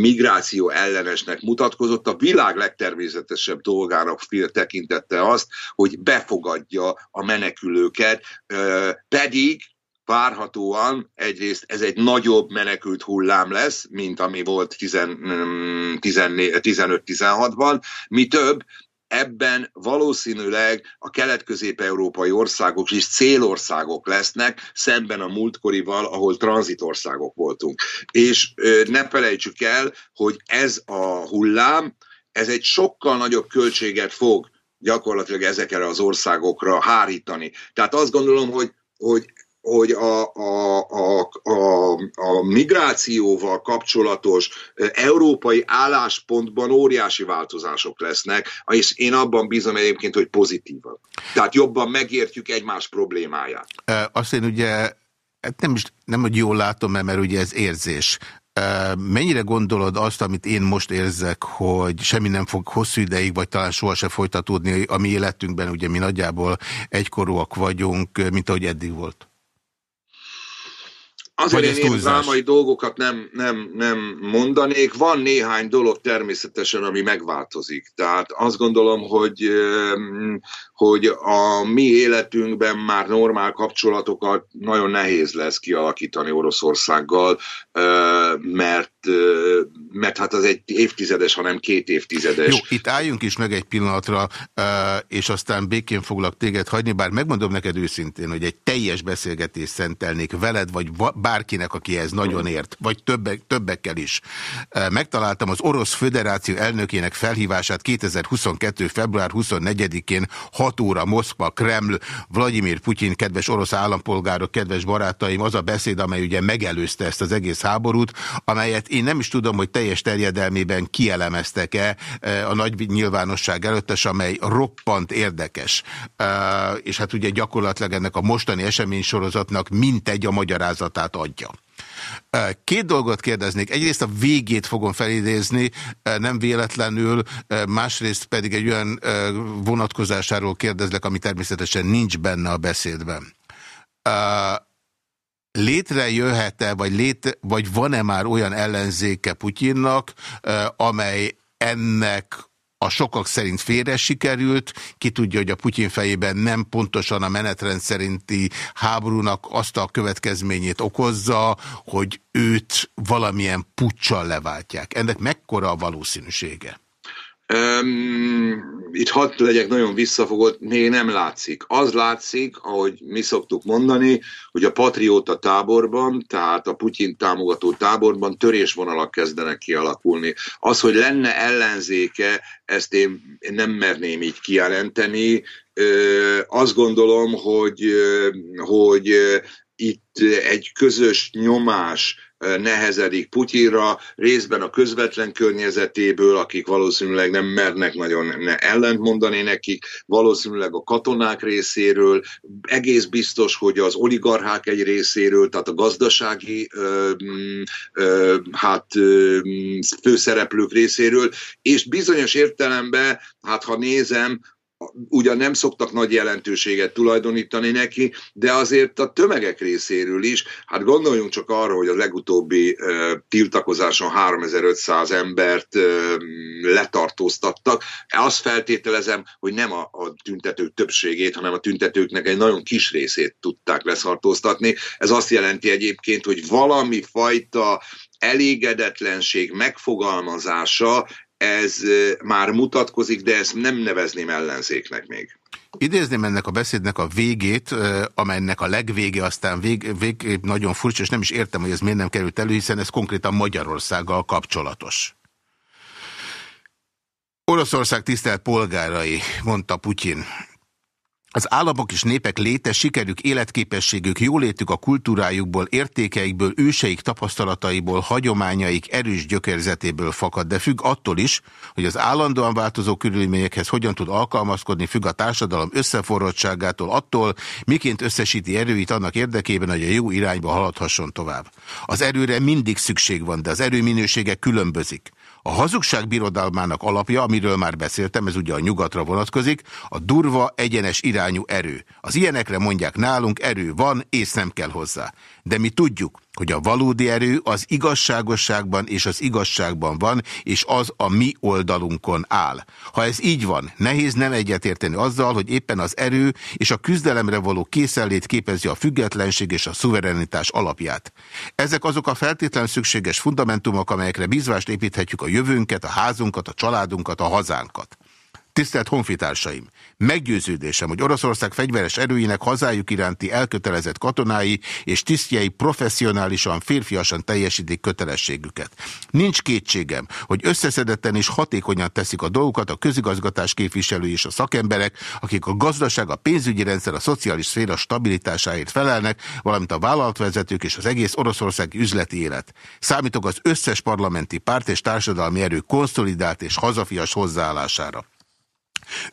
migráció ellenesnek mutatkozott, a világ legtermészetesebb dolgának tekintette azt, hogy befogadja a menekülőket, pedig várhatóan egyrészt ez egy nagyobb menekült hullám lesz, mint ami volt 15-16-ban, mi több, ebben valószínűleg a kelet-közép-európai országok is célországok lesznek, szemben a múltkorival, ahol tranzitországok voltunk. És ne felejtsük el, hogy ez a hullám, ez egy sokkal nagyobb költséget fog gyakorlatilag ezekre az országokra hárítani. Tehát azt gondolom, hogy, hogy hogy a, a, a, a, a migrációval kapcsolatos európai álláspontban óriási változások lesznek, és én abban bízom egyébként, hogy pozitívak. Tehát jobban megértjük egymás problémáját. Azt én ugye hát nem, is, nem, hogy jól látom, mert ugye ez érzés. Mennyire gondolod azt, amit én most érzek, hogy semmi nem fog hosszú ideig, vagy talán sohasem folytatódni a mi életünkben, ugye mi nagyjából egykorúak vagyunk, mint ahogy eddig volt? Azért én ilyen drámai dolgokat nem, nem, nem mondanék. Van néhány dolog természetesen, ami megváltozik. Tehát azt gondolom, hogy, hogy a mi életünkben már normál kapcsolatokat nagyon nehéz lesz kialakítani Oroszországgal, mert, mert hát az egy évtizedes, hanem két évtizedes. Jó, itt álljunk is meg egy pillanatra, és aztán békén foglak téged hagyni, bár megmondom neked őszintén, hogy egy teljes beszélgetést szentelnék veled, vagy bárkinek, aki ez nagyon ért, vagy többek, többekkel is. Megtaláltam az Orosz Föderáció elnökének felhívását 2022. február 24-én 6 óra Moszkva, Kreml, Vladimir Putyin, kedves orosz állampolgárok, kedves barátaim, az a beszéd, amely ugye megelőzte ezt az egész háborút, amelyet én nem is tudom, hogy teljes terjedelmében kielemeztek-e a nagy nyilvánosság előtt, és amely roppant érdekes. És hát ugye gyakorlatilag ennek a mostani eseménysorozatnak mintegy a magyarázatát adja. Két dolgot kérdeznék. Egyrészt a végét fogom felidézni, nem véletlenül, másrészt pedig egy olyan vonatkozásáról kérdezlek, ami természetesen nincs benne a beszédben. Létrejöhet-e, vagy, létre, vagy van-e már olyan ellenzéke Putyinnak, amely ennek a sokak szerint félre sikerült, ki tudja, hogy a Putyin fejében nem pontosan a menetrend szerinti háborúnak azt a következményét okozza, hogy őt valamilyen puccsal leváltják. Ennek mekkora a valószínűsége? Itt hadd legyek nagyon visszafogott, még nem látszik. Az látszik, ahogy mi szoktuk mondani, hogy a patrióta táborban, tehát a Putyin támogató táborban törésvonalak kezdenek kialakulni. Az, hogy lenne ellenzéke, ezt én nem merném így kijelenteni. Azt gondolom, hogy, hogy itt egy közös nyomás nehezedik Putyinra, részben a közvetlen környezetéből, akik valószínűleg nem mernek nagyon ellent mondani nekik, valószínűleg a katonák részéről, egész biztos, hogy az oligarchák egy részéről, tehát a gazdasági ö, ö, hát ö, főszereplők részéről, és bizonyos értelemben, hát ha nézem, ugyan nem szoktak nagy jelentőséget tulajdonítani neki, de azért a tömegek részéről is, hát gondoljunk csak arra, hogy a legutóbbi uh, tiltakozáson 3500 embert uh, letartóztattak. Azt feltételezem, hogy nem a, a tüntetők többségét, hanem a tüntetőknek egy nagyon kis részét tudták leszartóztatni. Ez azt jelenti egyébként, hogy valami fajta elégedetlenség megfogalmazása ez már mutatkozik, de ezt nem nevezném ellenzéknek még. Idézném ennek a beszédnek a végét, amelynek a legvége aztán vég, vég, nagyon furcsa, és nem is értem, hogy ez miért nem került elő, hiszen ez konkrétan Magyarországgal kapcsolatos. Oroszország tisztelt polgárai, mondta Putyin. Az államok és népek léte, sikerük, életképességük, jólétük a kultúrájukból, értékeikből, őseik tapasztalataiból, hagyományaik erős gyökerzetéből fakad, de függ attól is, hogy az állandóan változó körülményekhez hogyan tud alkalmazkodni, függ a társadalom összeforrottságától, attól, miként összesíti erőit annak érdekében, hogy a jó irányba haladhasson tovább. Az erőre mindig szükség van, de az erő minősége különbözik. A hazugság birodalmának alapja, amiről már beszéltem, ez ugye a nyugatra vonatkozik, a durva, egyenes irányú erő. Az ilyenekre mondják nálunk, erő van, és nem kell hozzá. De mi tudjuk, hogy a valódi erő az igazságosságban és az igazságban van, és az a mi oldalunkon áll. Ha ez így van, nehéz nem egyetérteni azzal, hogy éppen az erő és a küzdelemre való készenlét képezi a függetlenség és a szuverenitás alapját. Ezek azok a feltétlen szükséges fundamentumok, amelyekre bízvást építhetjük a jövőnket, a házunkat, a családunkat, a hazánkat. Tisztelt honfitársaim! Meggyőződésem, hogy Oroszország fegyveres erőinek hazájuk iránti elkötelezett katonái és tisztjei professzionálisan, férfiasan teljesítik kötelességüket. Nincs kétségem, hogy összeszedetten és hatékonyan teszik a dolgokat a közigazgatás képviselői és a szakemberek, akik a gazdaság, a pénzügyi rendszer, a szociális szféra stabilitásáért felelnek, valamint a vállalatvezetők és az egész oroszországi üzleti élet. Számítok az összes parlamenti párt és társadalmi erő konszolidált és hazafias hozzáállására.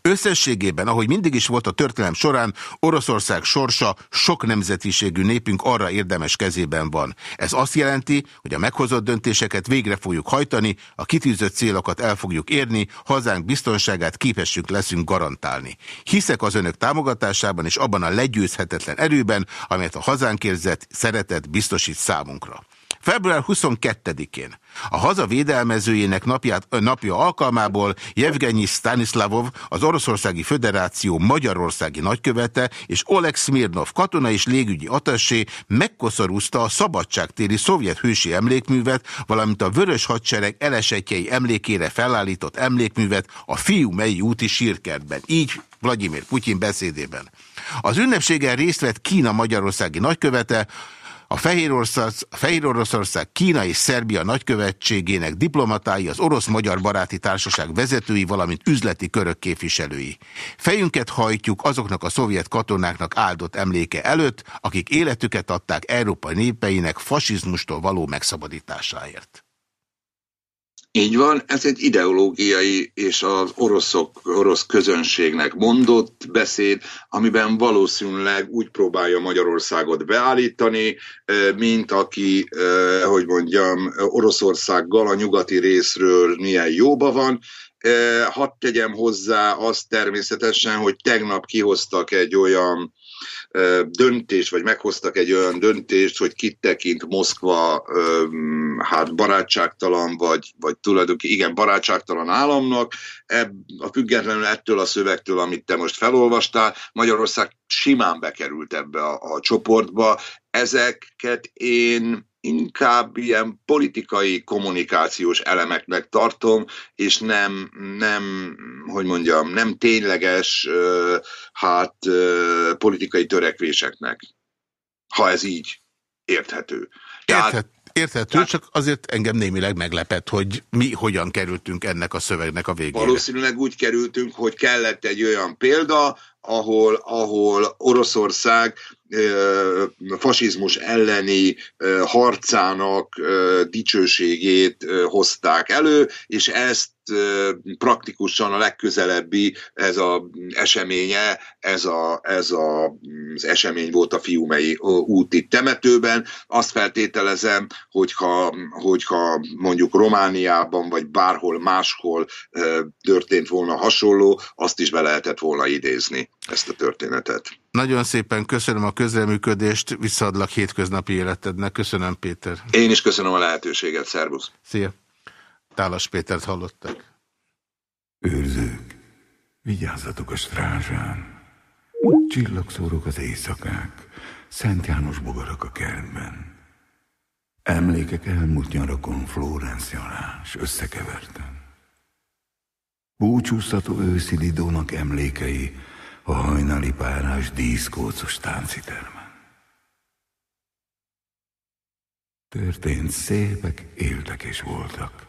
Összességében, ahogy mindig is volt a történelem során, Oroszország sorsa sok nemzetiségű népünk arra érdemes kezében van. Ez azt jelenti, hogy a meghozott döntéseket végre fogjuk hajtani, a kitűzött célokat el fogjuk érni, hazánk biztonságát képesünk leszünk garantálni. Hiszek az önök támogatásában és abban a legyőzhetetlen erőben, amelyet a hazánk érzett, szeretet biztosít számunkra. Február 22-én a haza védelmezőjének napját, napja alkalmából Jevgenyi Stanislavov, az Oroszországi Föderáció Magyarországi nagykövete és Oleg Smirnov katona és légügyi atassé megkoszorúzta a szabadságtéri szovjet hősi emlékművet, valamint a Vörös Hadsereg elesetjei emlékére felállított emlékművet a Fiumei úti sírkertben. Így Vladimir Putyin beszédében. Az ünnepségen részt vett Kína Magyarországi nagykövete, a Fehér, Oroszország, Fehér Oroszország, Kína és Szerbia nagykövetségének diplomatái, az orosz-magyar baráti társaság vezetői, valamint üzleti körök képviselői. Fejünket hajtjuk azoknak a szovjet katonáknak áldott emléke előtt, akik életüket adták Európa népeinek fasizmustól való megszabadításáért. Így van, ez egy ideológiai és az oroszok, orosz közönségnek mondott beszéd, amiben valószínűleg úgy próbálja Magyarországot beállítani, mint aki, hogy mondjam, Oroszországgal a nyugati részről milyen jóba van, Hadd tegyem hozzá azt természetesen, hogy tegnap kihoztak egy olyan döntés, vagy meghoztak egy olyan döntést, hogy kit tekint Moszkva hát barátságtalan, vagy, vagy tulajdonképpen igen, barátságtalan államnak. Ebb, a függetlenül ettől a szövegtől, amit te most felolvastál, Magyarország simán bekerült ebbe a, a csoportba. Ezeket én inkább ilyen politikai kommunikációs elemeknek tartom, és nem, nem hogy mondjam, nem tényleges hát politikai törekvéseknek, ha ez így érthető. Tehát, Érthet, érthető, tehát, csak azért engem némileg meglepett, hogy mi hogyan kerültünk ennek a szövegnek a végére. Valószínűleg úgy kerültünk, hogy kellett egy olyan példa, ahol, ahol Oroszország fasizmus elleni harcának dicsőségét hozták elő, és ezt praktikusan a legközelebbi ez az eseménye, ez, a, ez a, az esemény volt a Fiumei úti temetőben. Azt feltételezem, hogyha, hogyha mondjuk Romániában vagy bárhol máshol történt volna hasonló, azt is be lehetett volna idézni ezt a történetet. Nagyon szépen köszönöm a közreműködést, visszaadlak hétköznapi életednek. Köszönöm, Péter. Én is köszönöm a lehetőséget, szervusz. Szia. Tálas Pétert hallottak. Őrzők, vigyázzatok a strázsán. Csillagszórok az éjszakák, Szent János bogarak a kertben. Emlékek elmúlt nyarakon Florence Jalás összekevertem. Búcsúztató őszi Lidónak emlékei a hajnali párás díszkócos táncitermen. Történt szépek, éltek és voltak,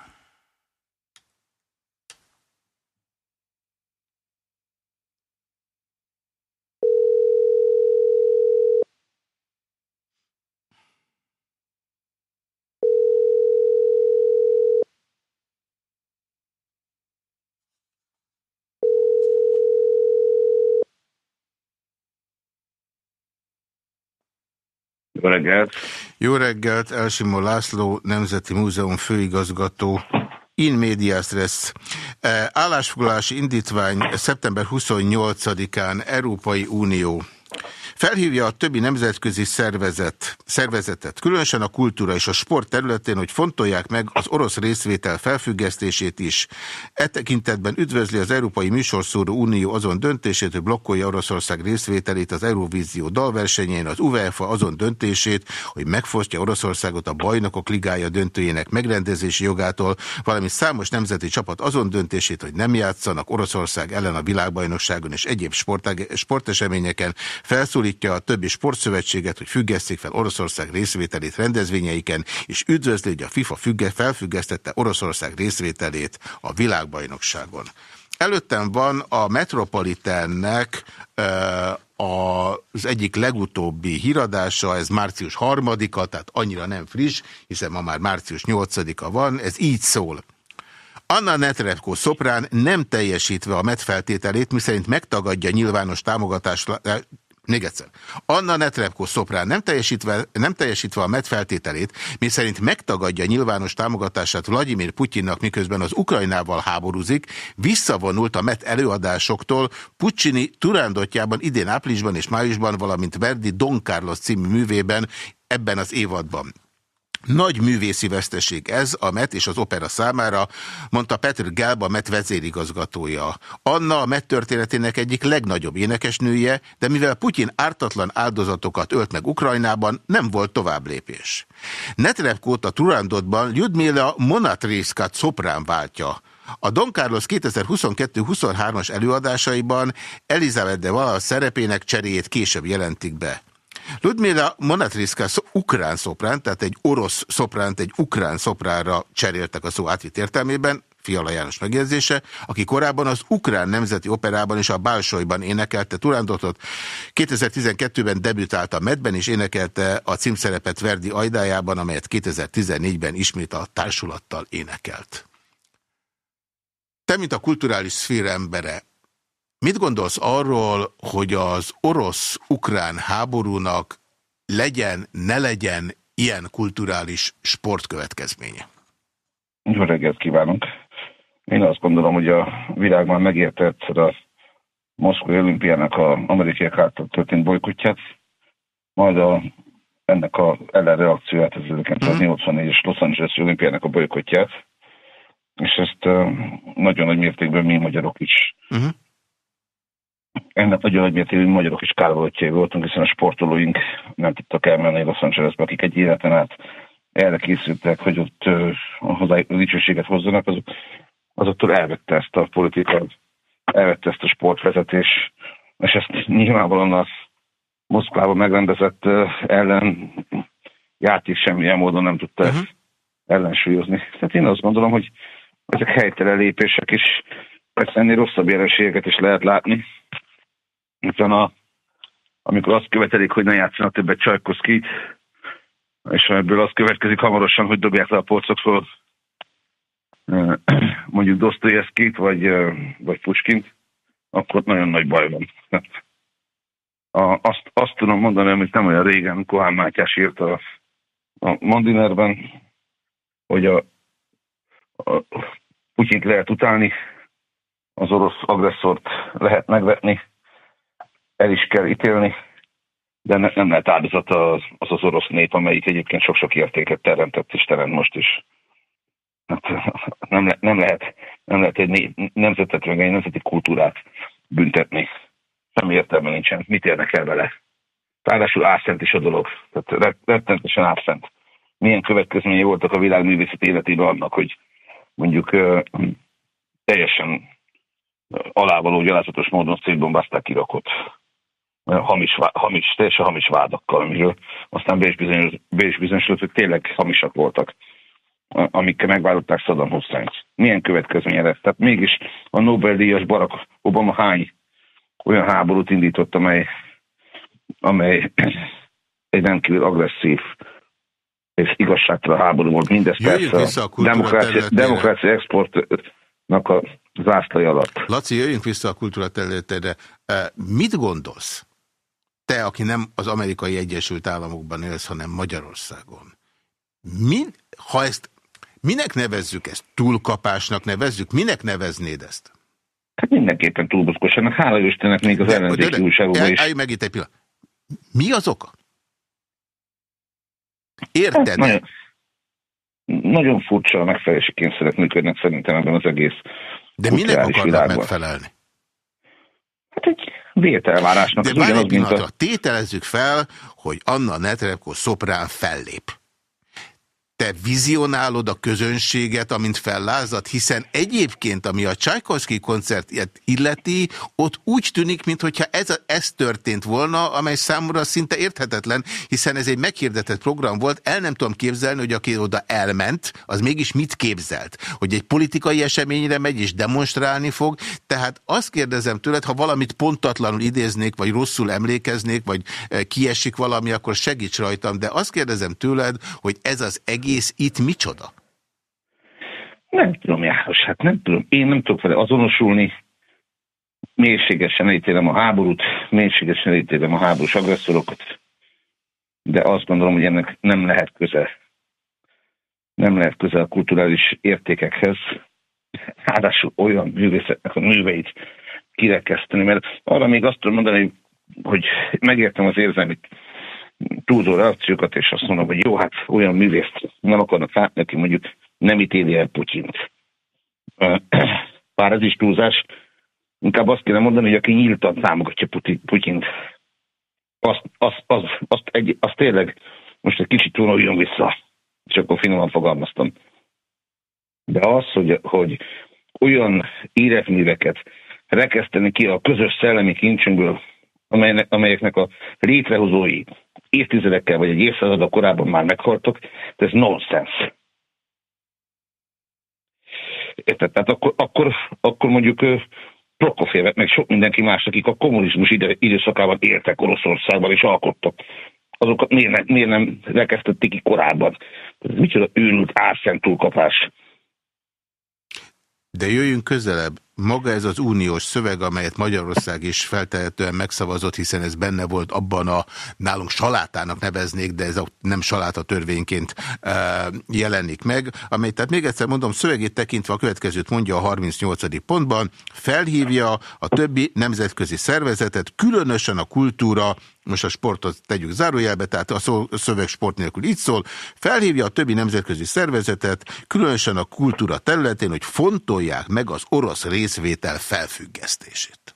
Jó reggelt! Jó reggelt, Elsimó László, Nemzeti Múzeum főigazgató. In medias res. E, állásfoglalási indítvány szeptember 28-án Európai Unió Felhívja a többi nemzetközi szervezet, szervezetet, különösen a kultúra és a sport területén, hogy fontolják meg az orosz részvétel felfüggesztését is. E tekintetben üdvözli az Európai Műsorszóró Unió azon döntését, hogy blokkolja Oroszország részvételét az Eurovízió dalversenyén, az UEFA azon döntését, hogy megfosztja Oroszországot a bajnokok ligája döntőjének megrendezési jogától, valamint számos nemzeti csapat azon döntését, hogy nem játszanak Oroszország ellen a világbajnokságon és egyéb sporteseményeken felszólít felszólítja a többi sportszövetséget, hogy függesszék fel Oroszország részvételét rendezvényeiken, és üdvözli, hogy a FIFA függe, felfüggesztette Oroszország részvételét a világbajnokságon. Előttem van a Metropolitannek az egyik legutóbbi híradása, ez március 3-a, tehát annyira nem friss, hiszen ma már március 8-a van, ez így szól. Anna Netrebko szoprán nem teljesítve a metfeltételét, miszerint megtagadja nyilvános még egyszer. Anna Netrebko szoprán nem teljesítve, nem teljesítve a MET feltételét, mi szerint megtagadja nyilvános támogatását Vladimir Putyinnak, miközben az Ukrajnával háborúzik, visszavonult a MET előadásoktól Puccini turándotjában idén áprilisban és májusban, valamint Verdi Don Carlos című művében ebben az évadban. Nagy művészi veszteség ez a MET és az opera számára, mondta Petr Gálba MET vezérigazgatója. Anna a MET történetének egyik legnagyobb énekesnője, de mivel Putyin ártatlan áldozatokat ölt meg Ukrajnában, nem volt tovább lépés. Netrebkót a Turandotban Lyudmila Monatriskat szoprán váltja. A Don Carlos 2022-23-as előadásaiban Elizabeth de Vala szerepének cseréjét később jelentik be. Ludmila Monatriska ukrán szoprán, tehát egy orosz szopránt egy ukrán szopránra cseréltek a szó átvitt értelmében, Fiala János megjegyzése, aki korábban az Ukrán Nemzeti Operában és a Bálsolyban énekelte Turándotot. 2012-ben debütált a Medben és énekelte a címszerepet Verdi Ajdájában, amelyet 2014-ben ismét a társulattal énekelt. Te, mint a kulturális szféra embere, Mit gondolsz arról, hogy az orosz-ukrán háborúnak legyen, ne legyen ilyen kulturális sportkövetkezménye? Jó reggelt kívánok! Én azt gondolom, hogy a világ már megérte egyszer a Moszkvai olimpiának a amerikaiak által történt bolykotját, majd a, ennek a ellenreakcióját, az 1984-es Los Angeles olimpiának a bolykotját, és ezt uh, nagyon nagy mértékben mi magyarok is uh-huh ennek nagyon nagy mértékű magyarok is kárvalótjai voltunk, hiszen a sportolóink nem tudtak elmenni Los Angelesbe, akik egy életen át erre készültek, hogy ott hozzá dicsőséget hozzanak, azok, azoktól elvette ezt a politikát, elvette ezt a sportvezetés, és ezt nyilvánvalóan az Moszkvában megrendezett ellen játék semmilyen módon nem tudta uh-huh. ezt ellensúlyozni. Tehát én azt gondolom, hogy ezek helytelen lépések is, persze ennél rosszabb jelenségeket is lehet látni, utána, amikor azt követelik, hogy ne játszanak többet Csajkoszkit, és ebből az következik hamarosan, hogy dobják le a polcokról mondjuk Dostoyevskit, vagy, vagy Puskint, akkor nagyon nagy baj van. A, azt, azt tudom mondani, amit nem olyan régen Kohán Mátyás írt a, a Mandinerben, hogy a, a Putyint lehet utálni, az orosz agresszort lehet megvetni, el is kell ítélni, de ne, nem lehet áldozat az, az az orosz nép, amelyik egyébként sok-sok értéket teremtett és teremt most is. Hát, nem, le, nem, lehet, nem lehet egy nemzetet, meg egy nemzeti kultúrát büntetni. Semmi értelme nincsen. Mit érnek el vele? Ráadásul álszent is a dolog. Tehát rettenetesen álszent. Milyen következményei voltak a világművészet életében annak, hogy mondjuk teljesen alávaló gyalázatos módon szétbombázták Irakot hamis, hamis, teljesen hamis vádakkal, amiről aztán be is, bizonyos, be is hogy tényleg hamisak voltak, amikkel megváltották Saddam hussein Milyen következménye lesz? Tehát mégis a Nobel-díjas Barack Obama hány olyan háborút indított, amely, amely egy rendkívül agresszív és igazságtalan háború volt. Mindez persze a demokrácia, demokrácia exportnak a zászlai alatt. Laci, jöjjünk vissza a kultúra területére. Mit gondolsz? Te, aki nem az amerikai Egyesült Államokban élsz, hanem Magyarországon, min, ha ezt, minek nevezzük ezt? Túlkapásnak nevezzük? Minek neveznéd ezt? Hát mindenképpen túlbuzkosanak. Hála Istennek még az ellenzéki újságokban is. Állj meg itt egy pillanat. Mi az oka? Érted? Hát, nagyon, nagyon furcsa a megfelelési kényszerek működnek szerintem ebben az egész De minek akarnak világban. megfelelni? Hát egy vértelvárásnak. De egy pillanatra, a... tételezzük fel, hogy Anna Netrebko szoprán fellép te vizionálod a közönséget, amint fellázad, hiszen egyébként, ami a Csajkovszki koncertet illeti, ott úgy tűnik, mintha ez, ez történt volna, amely számomra szinte érthetetlen, hiszen ez egy meghirdetett program volt, el nem tudom képzelni, hogy aki oda elment, az mégis mit képzelt? Hogy egy politikai eseményre megy és demonstrálni fog, tehát azt kérdezem tőled, ha valamit pontatlanul idéznék, vagy rosszul emlékeznék, vagy eh, kiesik valami, akkor segíts rajtam, de azt kérdezem tőled, hogy ez az egész egész itt micsoda? Nem tudom, János, hát nem tudom. Én nem tudok vele azonosulni. Mélységesen elítélem a háborút, mélységesen elítélem a háborús agresszorokat, de azt gondolom, hogy ennek nem lehet köze. Nem lehet köze a kulturális értékekhez. Ráadásul olyan művészetnek a műveit kirekeszteni, mert arra még azt tudom mondani, hogy megértem az érzelmit túlzó reakciókat, és azt mondom, hogy jó, hát olyan művészt nem akarnak látni, aki mondjuk nem ítéli el Putyint. Bár ez is túlzás, inkább azt kéne mondani, hogy aki nyíltan támogatja Putyint, azt, azt, azt, azt, egy, azt tényleg most egy kicsit vonuljon vissza, és akkor finoman fogalmaztam. De az, hogy, hogy olyan életműveket rekeszteni ki a közös szellemi kincsünkből, amelyeknek a létrehozói évtizedekkel vagy egy évszázadal korábban már meghaltak, de ez nonsens. Érted? Tehát akkor, akkor, akkor mondjuk Prokofievet, meg sok mindenki más, akik a kommunizmus ide, időszakában éltek Oroszországban és alkottak, azokat miért, ne, miért nem rekesztették ki korábban? Ez micsoda őrült árszent túlkapás. De jöjjünk közelebb maga ez az uniós szöveg, amelyet Magyarország is feltehetően megszavazott, hiszen ez benne volt abban a nálunk salátának neveznék, de ez a nem saláta törvényként e, jelenik meg, amely, tehát még egyszer mondom, szövegét tekintve a következőt mondja a 38. pontban, felhívja a többi nemzetközi szervezetet, különösen a kultúra, most a sportot tegyük zárójelbe, tehát a szöveg sport nélkül így szól, felhívja a többi nemzetközi szervezetet, különösen a kultúra területén, hogy fontolják meg az orosz részvétel felfüggesztését.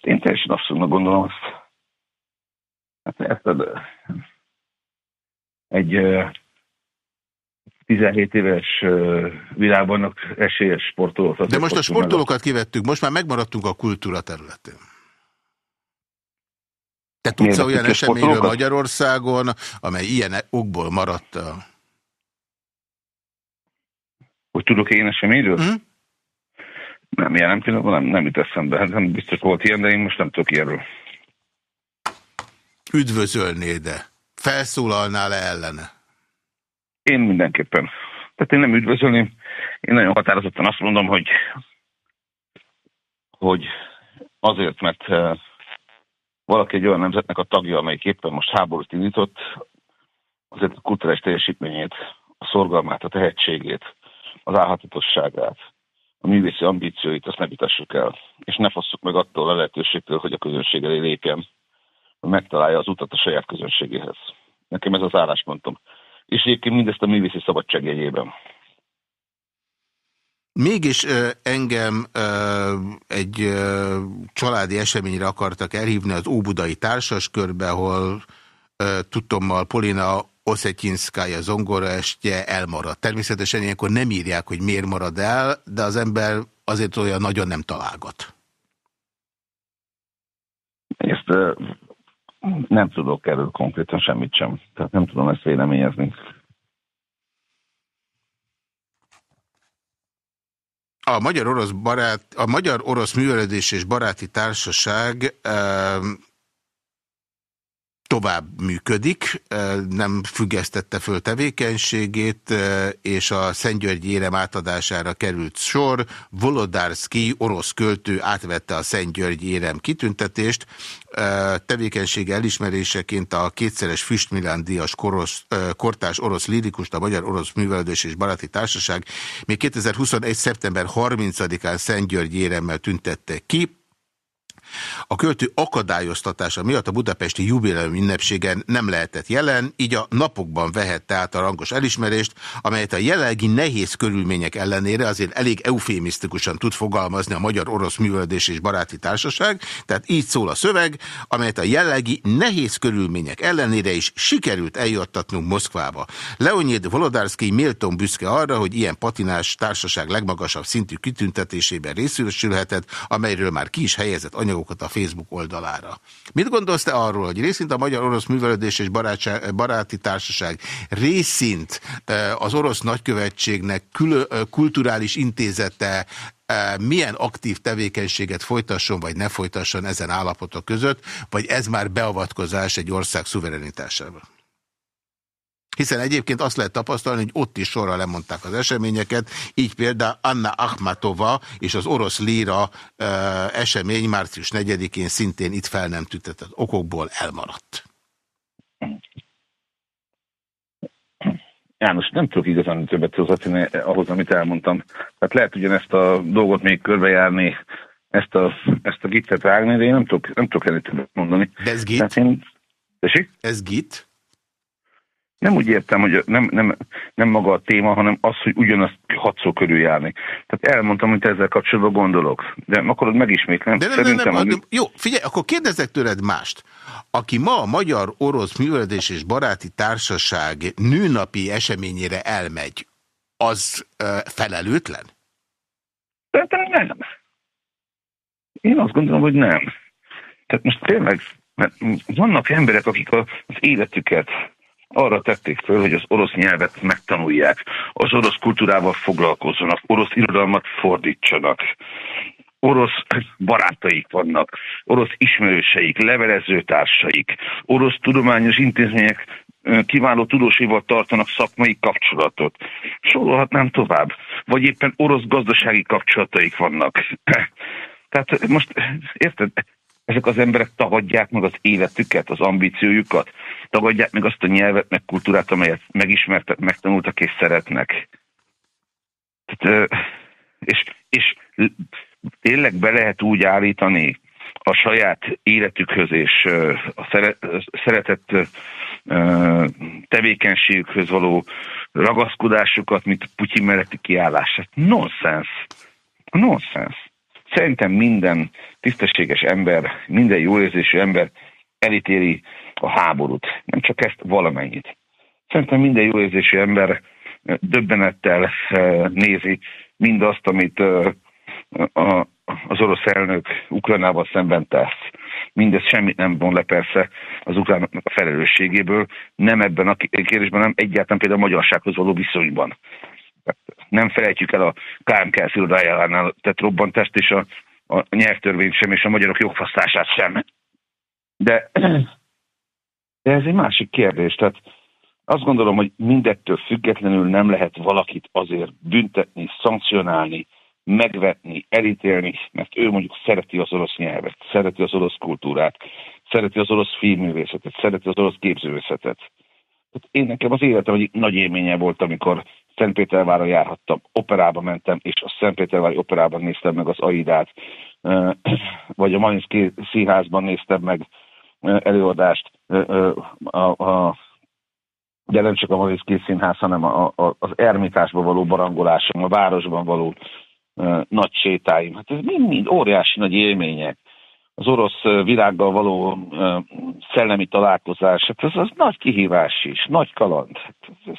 Én teljesen abszolút gondolom azt. Hát érted, egy 17 éves világban esélyes sportolókat. De most a sportolókat kivettük, most már megmaradtunk a kultúra területén. Te tudsz -e olyan eseményről Magyarországon, amely ilyen okból maradt? Hogy tudok én eseményről? Hm? Nem, jelen pillanatban nem, nem jut eszembe. Nem biztos volt ilyen, de én most nem tudok ilyenről. Üdvözölnéd-e? Felszólalnál-e ellene? Én mindenképpen. Tehát én nem üdvözölném. Én nagyon határozottan azt mondom, hogy hogy azért, mert valaki egy olyan nemzetnek a tagja, amelyik éppen most háborút indított, azért a kulturális teljesítményét, a szorgalmát, a tehetségét, az állhatatosságát, a művészi ambícióit, azt ne vitassuk el. És ne fosszuk meg attól a lehetőségtől, hogy a közönség elé lépjen, hogy megtalálja az utat a saját közönségéhez. Nekem ez az álláspontom. És egyébként mindezt a művészi szabadság jegyében. Mégis engem egy családi eseményre akartak elhívni az Óbudai Társaskörbe, ahol tudtommal Polina Oszetyinszkája zongoraestje elmarad. Természetesen ilyenkor nem írják, hogy miért marad el, de az ember azért olyan nagyon nem találgat. Ezt nem tudok erről konkrétan semmit sem. Tehát nem tudom ezt véleményezni. A Magyar-Orosz barát, a Magyar-Orosz Művelődés és Baráti Társaság tovább működik, nem függesztette föl tevékenységét, és a Szentgyörgyi érem átadására került sor. Volodárszki, orosz költő átvette a Szentgyörgyi érem kitüntetést. Tevékenysége elismeréseként a kétszeres Füstmilán díjas korosz, kortás orosz lirikust, a Magyar-Orosz Művelődés és Baráti Társaság még 2021. szeptember 30-án Szentgyörgyi éremmel tüntette ki. A költő akadályoztatása miatt a budapesti jubileum ünnepségen nem lehetett jelen, így a napokban vehette át a rangos elismerést, amelyet a jelenlegi nehéz körülmények ellenére azért elég eufémisztikusan tud fogalmazni a Magyar-Orosz Művelődés és Baráti Társaság, tehát így szól a szöveg, amelyet a jelenlegi nehéz körülmények ellenére is sikerült eljuttatnunk Moszkvába. Leonid Volodárszki méltón büszke arra, hogy ilyen patinás társaság legmagasabb szintű kitüntetésében részülhetett, amelyről már ki is helyezett anyagok videókat a Facebook oldalára. Mit gondolsz te arról, hogy részint a Magyar-Orosz Művelődés és Baráti Társaság részint az orosz nagykövetségnek kulturális intézete milyen aktív tevékenységet folytasson, vagy ne folytasson ezen állapotok között, vagy ez már beavatkozás egy ország szuverenitásában? Hiszen egyébként azt lehet tapasztalni, hogy ott is sorra lemondták az eseményeket, így például Anna Akhmatova és az orosz líra e, esemény március 4-én szintén itt fel nem tüntetett okokból elmaradt. János, nem tudok igazán többet hozzátenni ahhoz, amit elmondtam. Tehát lehet ugyanezt a dolgot még körbejárni, ezt a, ezt a gitet rágni, de én nem tudok, nem tudok ennél többet mondani. De ez git? Én... Ez git? Nem úgy értem, hogy nem, nem, nem maga a téma, hanem az, hogy ugyanazt hatszó körül járni. Tehát elmondtam, hogy ezzel kapcsolatban gondolok. De akarod megismétlem? De nem, Szerintem, nem, nem, nem, Jó, figyelj, akkor kérdezek tőled mást. Aki ma a Magyar-Orosz Művelődés és Baráti Társaság nőnapi eseményére elmegy, az uh, felelőtlen? Szerintem nem. Én azt gondolom, hogy nem. Tehát most tényleg, mert vannak emberek, akik az életüket arra tették föl, hogy az orosz nyelvet megtanulják, az orosz kultúrával foglalkozzanak, orosz irodalmat fordítsanak. Orosz barátaik vannak, orosz ismerőseik, levelezőtársaik, orosz tudományos intézmények kiváló tudóséval tartanak szakmai kapcsolatot. Sorolhatnám tovább. Vagy éppen orosz gazdasági kapcsolataik vannak. Tehát most, érted, ezek az emberek tagadják meg az életüket, az ambíciójukat, tagadják meg azt a nyelvet, meg kultúrát, amelyet megismertek, megtanultak és szeretnek. Tehát, és, és tényleg be lehet úgy állítani a saját életükhöz és a szeretett tevékenységükhöz való ragaszkodásukat, mint Putyin melletti kiállását. Nonsens. Nonsens. Szerintem minden tisztességes ember, minden jóérzésű ember elítéli a háborút. Nem csak ezt, valamennyit. Szerintem minden jóérzésű ember döbbenettel eh, nézi mindazt, amit eh, az orosz elnök Ukrajnával szemben tesz. Mindez semmit nem von le persze az ukránoknak a felelősségéből, nem ebben a kérdésben, nem egyáltalán például a magyarsághoz való viszonyban nem felejtjük el a KMK irodájánál tett robbantást, és a, a nyelvtörvény sem, és a magyarok jogfasztását sem. De, de ez egy másik kérdés. Tehát azt gondolom, hogy mindettől függetlenül nem lehet valakit azért büntetni, szankcionálni, megvetni, elítélni, mert ő mondjuk szereti az orosz nyelvet, szereti az orosz kultúrát, szereti az orosz filmművészetet, szereti az orosz képzővészetet. Én nekem az életem egyik nagy élménye volt, amikor Szentpétervára járhattam, operába mentem, és a Szentpétervári operában néztem meg az Aidát, vagy a Malinszki színházban néztem meg előadást, a, a, de nem csak a Malinszki színház, hanem az ermitásban való barangolásom, a városban való nagy sétáim. Hát ez mind-mind óriási nagy élmények. Az orosz világgal való szellemi találkozás, hát ez az nagy kihívás is, nagy kaland. Hát ez, ez,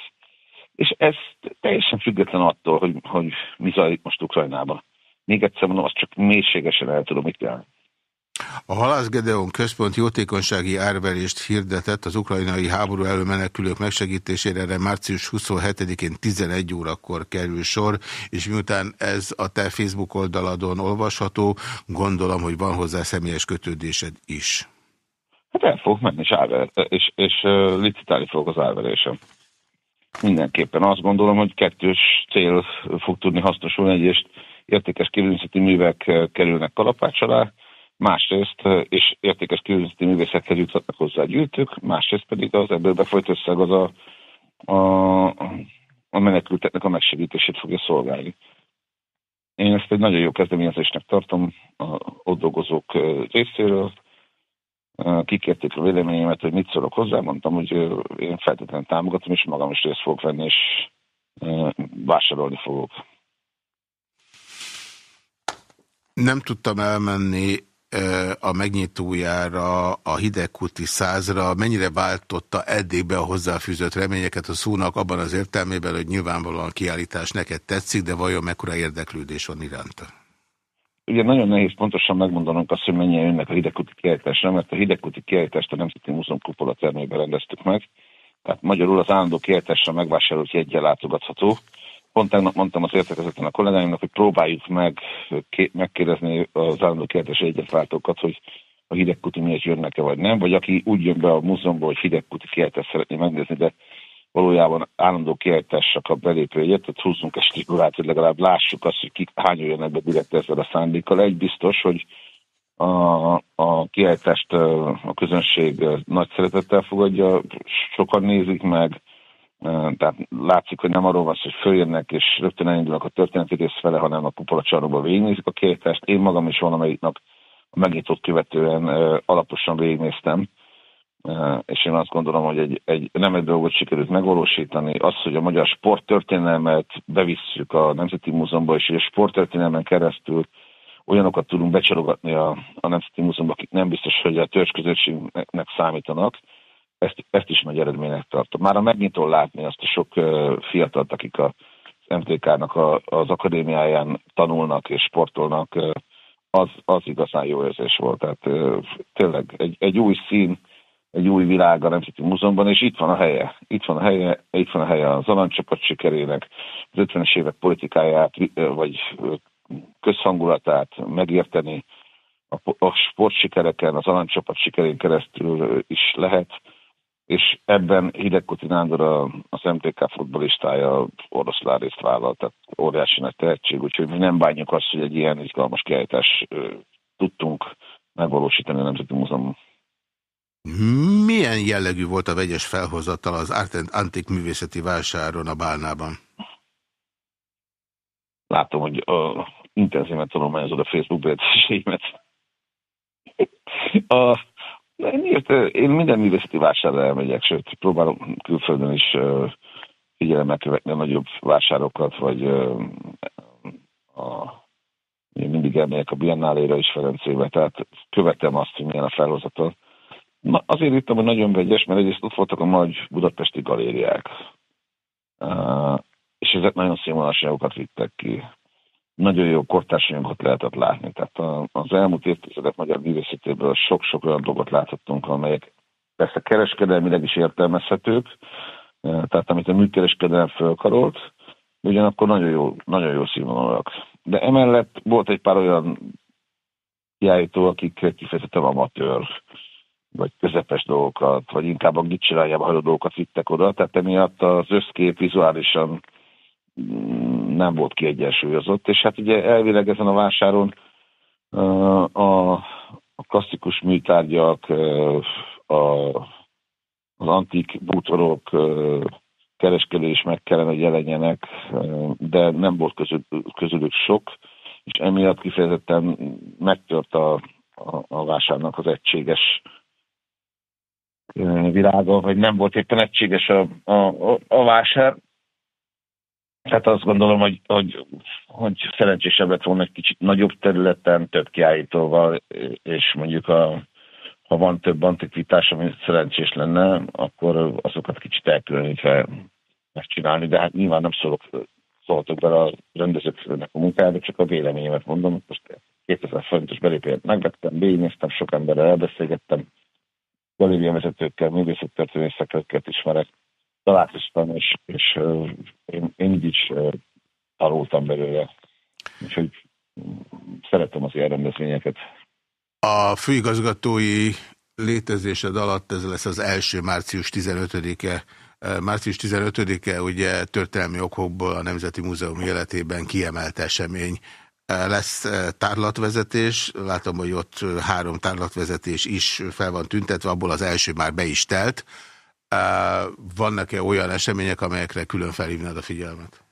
és ez teljesen független attól, hogy, hogy mi zajlik most Ukrajnában. Még egyszer mondom, azt csak mélységesen el tudom ítélni. A Halász Gedeon Központ jótékonysági árverést hirdetett az ukrajnai háború elő menekülők megsegítésére, erre március 27-én 11 órakor kerül sor, és miután ez a te Facebook oldaladon olvasható, gondolom, hogy van hozzá személyes kötődésed is. Hát el fogok menni, és, árver, és, és uh, licitálni fogok az árverésem. Mindenképpen azt gondolom, hogy kettős cél fog tudni hasznosulni, egyrészt értékes képzőművészeti művek kerülnek kalapács alá, másrészt, és értékes képzőművészeti művészekhez juthatnak hozzá gyűjtők, másrészt pedig az ebből befolyt összeg az a, a, a menekülteknek a megsegítését fogja szolgálni. Én ezt egy nagyon jó kezdeményezésnek tartom a ott dolgozók részéről, kikérték a véleményemet, hogy mit szólok hozzá, mondtam, hogy én feltétlenül támogatom, és magam is részt fogok venni, és vásárolni fogok. Nem tudtam elmenni a megnyitójára, a hidegkuti százra, mennyire váltotta eddig be a hozzáfűzött reményeket a szónak abban az értelmében, hogy nyilvánvalóan kiállítás neked tetszik, de vajon mekkora érdeklődés van iránta? Ugye nagyon nehéz pontosan megmondanunk azt, hogy mennyien jönnek a hidegkuti kiállításra, mert a hidegkuti kiállítást a Nemzeti Múzeum kupola termében rendeztük meg. Tehát magyarul az állandó kiállításra megvásárolt jegyen látogatható. Pont tegnap mondtam az értekezeten a kollégáimnak, hogy próbáljuk meg megkérdezni az állandó kiállítás egyet hogy a hidegkuti miért jönnek-e vagy nem, vagy aki úgy jön be a múzeumban, hogy hidegkuti kiállítást szeretné megnézni, de valójában állandó kiállításra kap belépő egyet, tehát húzzunk egy stipulát, hogy legalább lássuk azt, hogy kik hányan jönnek be direkt ezzel a szándékkal. Egy biztos, hogy a, a kiállítást a közönség nagy szeretettel fogadja, sokan nézik meg, tehát látszik, hogy nem arról van hogy följönnek és rögtön elindulnak a történeti rész fele, hanem a kupola csarnokban végignézik a kiállítást. Én magam is valamelyik nap a megnyitott követően alaposan végignéztem, és én azt gondolom, hogy egy, egy, nem egy dolgot sikerült megvalósítani, az, hogy a magyar sporttörténelmet bevisszük a Nemzeti Múzeumba, és a sporttörténelmen keresztül olyanokat tudunk becsalogatni a, a Nemzeti Múzeumban, akik nem biztos, hogy a törzsközösségnek számítanak, ezt, ezt is nagy eredménynek tartom. Már a megnyitó látni azt a sok fiatalt, akik a MTK-nak a, az akadémiáján tanulnak és sportolnak, az, az igazán jó érzés volt. Tehát tényleg egy, egy új szín, egy új világ a Nemzeti Múzeumban, és itt van a helye. Itt van a helye, itt van a helye az aranycsapat sikerének, az 50-es évek politikáját, vagy közhangulatát megérteni, a, sportsikereken, az aranycsapat sikerén keresztül is lehet, és ebben Hidegkuti Nándor az MTK futbolistája oroszlán részt vállalt, tehát óriási nagy tehetség, úgyhogy mi nem bánjuk azt, hogy egy ilyen izgalmas kiállítást tudtunk megvalósítani a Nemzeti Múzeumban. Milyen jellegű volt a vegyes felhozatal az Art Antik művészeti vásáron a Bálnában? Látom, hogy uh, intenzíven tanulmányozod a Facebook bejegyzéseimet. én, írt, én minden művészeti vásárra elmegyek, sőt, próbálom külföldön is uh, figyelemmel követni a nagyobb vásárokat, vagy uh, a, én mindig elmegyek a Biennáléra is Ferencébe, tehát követem azt, hogy milyen a felhozatal. Na, azért írtam, hogy nagyon vegyes, mert egyrészt ott voltak a nagy budapesti galériák, uh, és ezek nagyon színvonalas vittek ki. Nagyon jó kortársanyagot lehetett látni. Tehát az elmúlt évtizedek magyar művészetéből sok-sok olyan dolgot láthattunk, amelyek persze kereskedelmileg is értelmezhetők, tehát amit a műkereskedelem fölkarolt, ugyanakkor nagyon jó, nagyon jó színvonalak. De emellett volt egy pár olyan kiállító, akik kifejezetten amatőr vagy közepes dolgokat, vagy inkább a gicsirájába hajló dolgokat vittek oda, tehát emiatt az összkép vizuálisan mm, nem volt kiegyensúlyozott, és hát ugye elvileg ezen a vásáron a, klasszikus műtárgyak, az antik bútorok kereskedő is meg kellene, hogy jelenjenek, de nem volt közül, közülük sok, és emiatt kifejezetten megtört a, a, a vásárnak az egységes világa, vagy nem volt éppen egységes a, a, a vásár. Hát azt gondolom, hogy, hogy, hogy szerencsésebb lett volna egy kicsit nagyobb területen, több kiállítóval, és mondjuk a, ha van több antikvitás, ami szerencsés lenne, akkor azokat kicsit elkülönítve megcsinálni, de hát nyilván nem szólok, szóltok bele a rendezőknek a munkájába, csak a véleményemet mondom. Most 2000 forintos belépőt megvettem, végignéztem, sok emberrel elbeszélgettem, galéria vezetőkkel, művészettörténészekkel ismerek, találkoztam, és, és én, én így is tanultam belőle. Úgyhogy szeretem az ilyen rendezvényeket. A főigazgatói létezésed alatt ez lesz az első március 15-e. Március 15-e ugye történelmi okokból a Nemzeti Múzeum életében kiemelt esemény. Lesz tárlatvezetés, látom, hogy ott három tárlatvezetés is fel van tüntetve, abból az első már be is telt. Vannak-e olyan események, amelyekre külön felhívnád a figyelmet?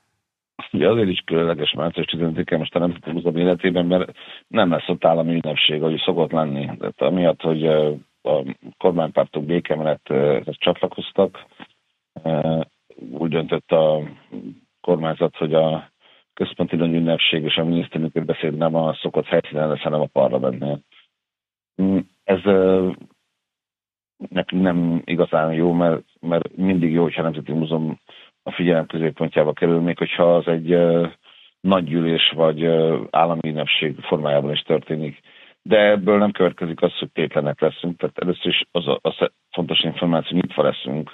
Ugye azért is különleges március 15-e most a Nemzeti Múzeum életében, mert nem lesz ott állami ünnepség, ahogy szokott lenni. Tehát amiatt, hogy a kormánypártok békemenet csatlakoztak, úgy döntött a kormányzat, hogy a központi nagy ünnepség és a miniszterünk beszéd nem a szokott helyszínen lesz, hanem a parlamentnél. Mm, ez nekünk nem igazán jó, mert, mert mindig jó, hogyha a Nemzeti Múzeum a figyelem középpontjába kerül, még hogyha az egy nagy gyűlés vagy állami ünnepség formájában is történik. De ebből nem következik az, hogy tétlenek leszünk. Tehát először is az a, az a fontos információ, nyitva leszünk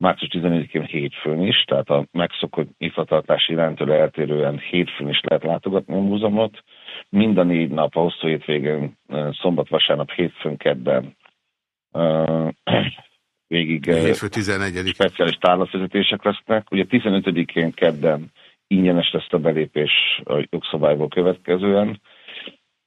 március 14-én hétfőn is, tehát a megszokott nyitvatartási iránytől eltérően hétfőn is lehet látogatni a múzeumot. Mind a négy nap, a hosszú hétvégén, szombat, vasárnap, hétfőn, kedden végig Hétfő 11 speciális tárlatvezetések lesznek. Ugye 15-én kedden ingyenes lesz a belépés a jogszabályból következően.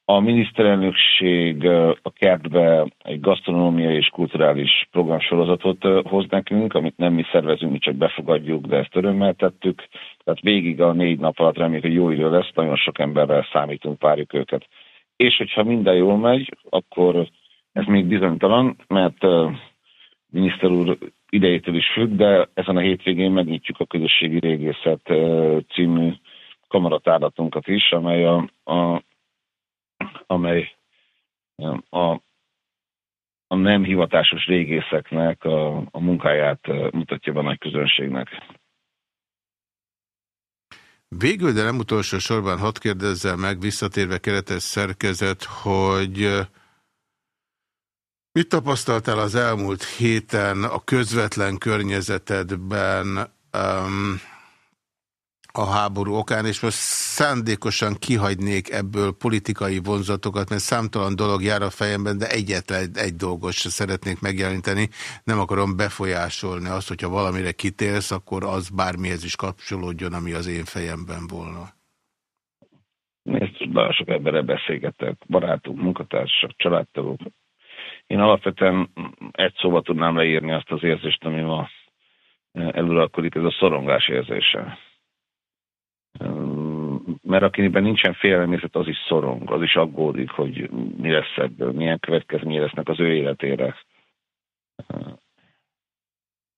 A miniszterelnökség a kertbe egy gasztronómiai és kulturális programsorozatot hoz nekünk, amit nem mi szervezünk, mi csak befogadjuk, de ezt örömmel tettük. Tehát végig a négy nap alatt reméljük, hogy jó idő lesz, nagyon sok emberrel számítunk, várjuk őket. És hogyha minden jól megy, akkor ez még bizonytalan, mert miniszter úr idejétől is függ, de ezen a hétvégén megnyitjuk a közösségi régészet című kamaratárlatunkat is, amely a, a, amely a, a nem hivatásos régészeknek a, a munkáját mutatja be a nagy közönségnek. Végül, de nem utolsó sorban hadd kérdezzem meg, visszatérve keretes szerkezet, hogy Mit tapasztaltál az elmúlt héten a közvetlen környezetedben um, a háború okán, és most szándékosan kihagynék ebből politikai vonzatokat, mert számtalan dolog jár a fejemben, de egyetlen egy dolgot se szeretnék megjeleníteni. Nem akarom befolyásolni azt, hogyha valamire kitélsz, akkor az bármihez is kapcsolódjon, ami az én fejemben volna. Nézd, nagyon sok emberre beszélgetek, barátok, munkatársak, családtagok, én alapvetően egy szóba tudnám leírni azt az érzést, ami ma eluralkodik, ez a szorongás érzése. Mert akiben nincsen félelmészet, az is szorong, az is aggódik, hogy mi lesz ebből, milyen következménye lesznek az ő életére.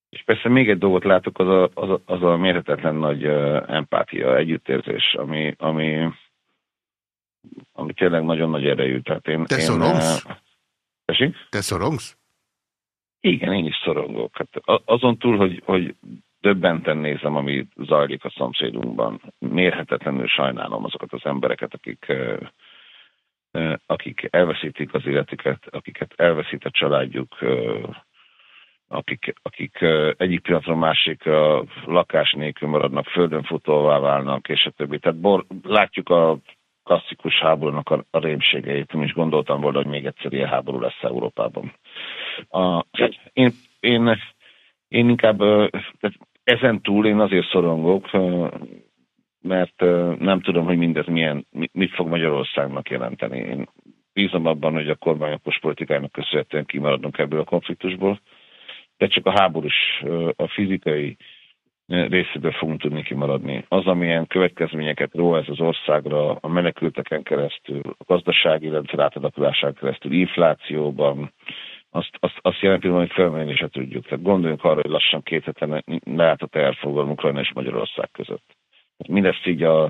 És persze még egy dolgot látok, az a, az a, az a mérhetetlen nagy empátia, együttérzés, ami, ami, ami tényleg nagyon nagy erejű. Tehát én, Te én, szorongsz? Tessék? Te szorongsz? Igen, én is szorongok. Hát azon túl, hogy, hogy döbbenten nézem, ami zajlik a szomszédunkban. Mérhetetlenül sajnálom azokat az embereket, akik, akik elveszítik az életüket, akiket elveszít a családjuk, akik, akik egyik pillanatra másik lakás nélkül maradnak, földön futóvá válnak, és a többi. Tehát bor, látjuk a klasszikus háborúnak a, a rémségeit. Nem is gondoltam volna, hogy még egyszer ilyen háború lesz Európában. A, én, én, én inkább tehát ezen túl én azért szorongok, mert nem tudom, hogy mindez milyen, mit fog Magyarországnak jelenteni. Én bízom abban, hogy a kormányokos politikának köszönhetően kimaradunk ebből a konfliktusból, de csak a háborús, a fizikai részéből fogunk tudni kimaradni. Az, amilyen következményeket ró ez az országra a menekülteken keresztül, a gazdasági rendszer átalakulásán keresztül, inflációban, azt, azt, azt jelenti, hogy felmenni se tudjuk. Tehát gondoljunk arra, hogy lassan két heten lehet a tervforgalom Ukrajna és Magyarország között. Mindezt így a,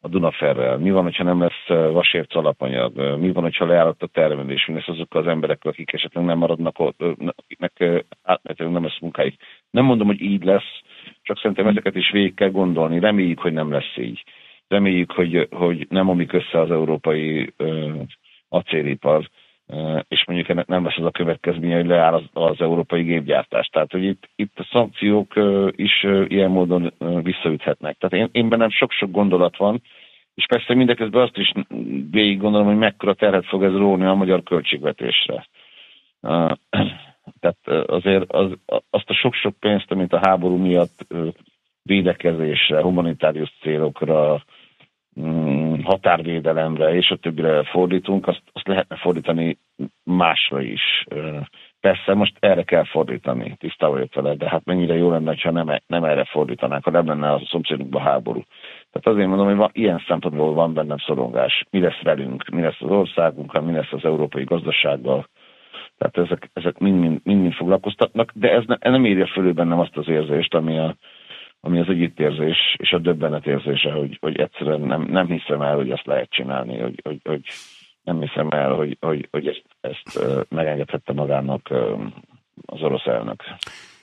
a Dunaferrel. Mi van, hogyha nem lesz vasért alapanyag? Mi van, hogyha leállott a termelés? Mi lesz az emberekkel, akik esetleg nem maradnak ott, akiknek átmenetileg nem lesz munkáik? Nem mondom, hogy így lesz, csak szerintem ezeket is végig kell gondolni. Reméljük, hogy nem lesz így. Reméljük, hogy, hogy nem omlik össze az európai ö, acélipar, és mondjuk ennek nem lesz az a következménye, hogy leáll az, az európai gépgyártás. Tehát, hogy itt, itt a szankciók is ilyen módon visszaüthetnek. Tehát én, én bennem sok-sok gondolat van, és persze mindeközben azt is végig gondolom, hogy mekkora terhet fog ez róni a magyar költségvetésre. Tehát azért az, azt a sok-sok pénzt, amit a háború miatt védekezésre, humanitárius célokra, határvédelemre és a többire fordítunk, azt, azt lehetne fordítani másra is. Persze most erre kell fordítani, tisztában vagyok vele, de hát mennyire jó lenne, ha nem, nem erre fordítanánk, ha nem lenne a szomszédunkban háború. Tehát azért mondom, hogy van, ilyen szempontból van bennem szorongás. Mi lesz velünk, mi lesz az országunkkal, mi lesz az európai gazdasággal, tehát ezek, ezek mind, mind, mind foglalkoztatnak, de ez, ne, ez nem írja fölül bennem azt az érzést, ami, a, ami az együttérzés és a döbbenet érzése, hogy, hogy egyszerűen nem, nem hiszem el, hogy ezt lehet csinálni, hogy, hogy, hogy nem hiszem el, hogy, hogy, hogy ezt, ezt megengedhette magának az orosz elnök.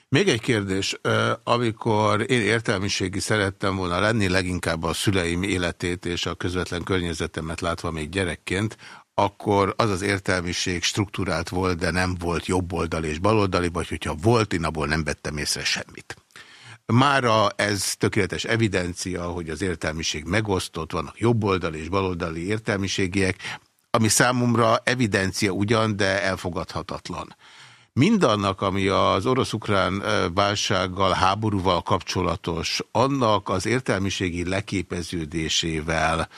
Még egy kérdés. Amikor én értelmiségi szerettem volna lenni, leginkább a szüleim életét és a közvetlen környezetemet látva még gyerekként, akkor az az értelmiség struktúrált volt, de nem volt jobboldali és baloldali, vagy hogyha volt, én abból nem vettem észre semmit. Mára ez tökéletes evidencia, hogy az értelmiség megosztott, vannak jobboldali és baloldali értelmiségiek, ami számomra evidencia ugyan, de elfogadhatatlan. Mindannak, ami az orosz-ukrán válsággal, háborúval kapcsolatos, annak az értelmiségi leképeződésével,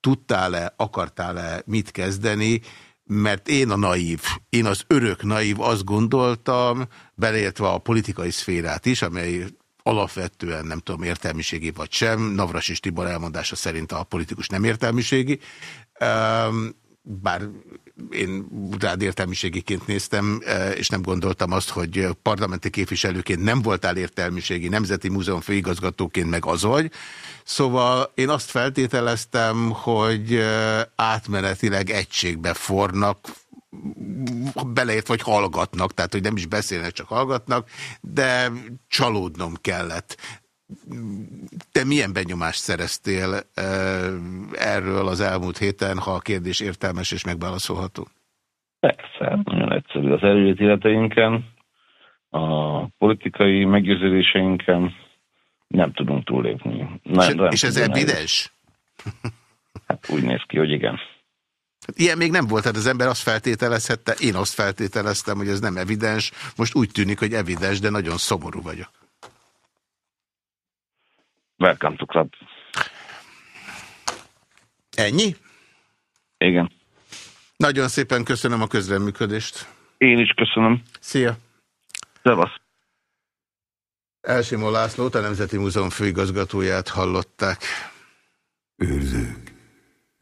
tudtál-e, akartál-e mit kezdeni, mert én a naív, én az örök naív azt gondoltam, beleértve a politikai szférát is, amely alapvetően nem tudom értelmiségi vagy sem, Navras és Tibor elmondása szerint a politikus nem értelmiségi, bár én rád értelmiségiként néztem, e, és nem gondoltam azt, hogy parlamenti képviselőként nem voltál értelmiségi, Nemzeti Múzeum főigazgatóként meg az vagy. Szóval én azt feltételeztem, hogy e, átmenetileg egységbe fornak, beleért vagy hallgatnak, tehát hogy nem is beszélnek, csak hallgatnak, de csalódnom kellett. Te milyen benyomást szereztél erről az elmúlt héten, ha a kérdés értelmes és megválaszolható? Persze, nagyon egyszerű. Az előítéleteinken, a politikai meggyőződéseinken nem tudunk túlépni. Nem, és, és ez evidens? Hát úgy néz ki, hogy igen. Hát ilyen még nem volt, tehát az ember azt feltételezhette, én azt feltételeztem, hogy ez nem evidens, most úgy tűnik, hogy evidens, de nagyon szomorú vagyok. Welcome to club. Ennyi? Igen. Nagyon szépen köszönöm a közreműködést. Én is köszönöm. Szia. Szevasz. Elsimó Lászlót, a Nemzeti Múzeum főigazgatóját hallották. Őrzők,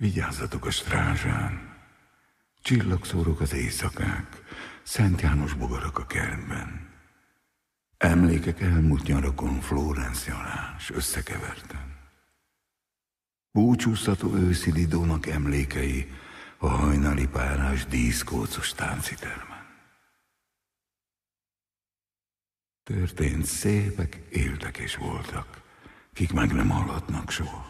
vigyázzatok a strázsán. Csillagszórok az éjszakák, Szent János bogarak a kertben. Emlékek elmúlt nyarakon Florence Jalás összekeverten. Búcsúztató őszi Lidónak emlékei a hajnali párás díszkócos táncitermen. Történt szépek, éltek és voltak, kik meg nem hallhatnak soha.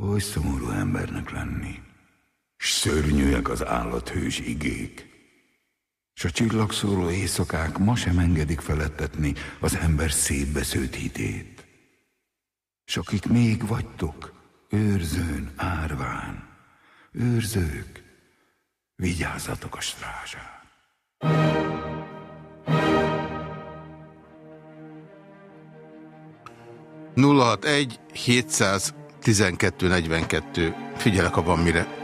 Oly szomorú embernek lenni, s szörnyűek az állathős igék, s a csillagszóró éjszakák ma sem engedik felettetni az ember szétbesződt hitét. S akik még vagytok, őrzőn, árván, őrzők, vigyázzatok a strázsán. 061 712 42. Figyelek, ha van mire.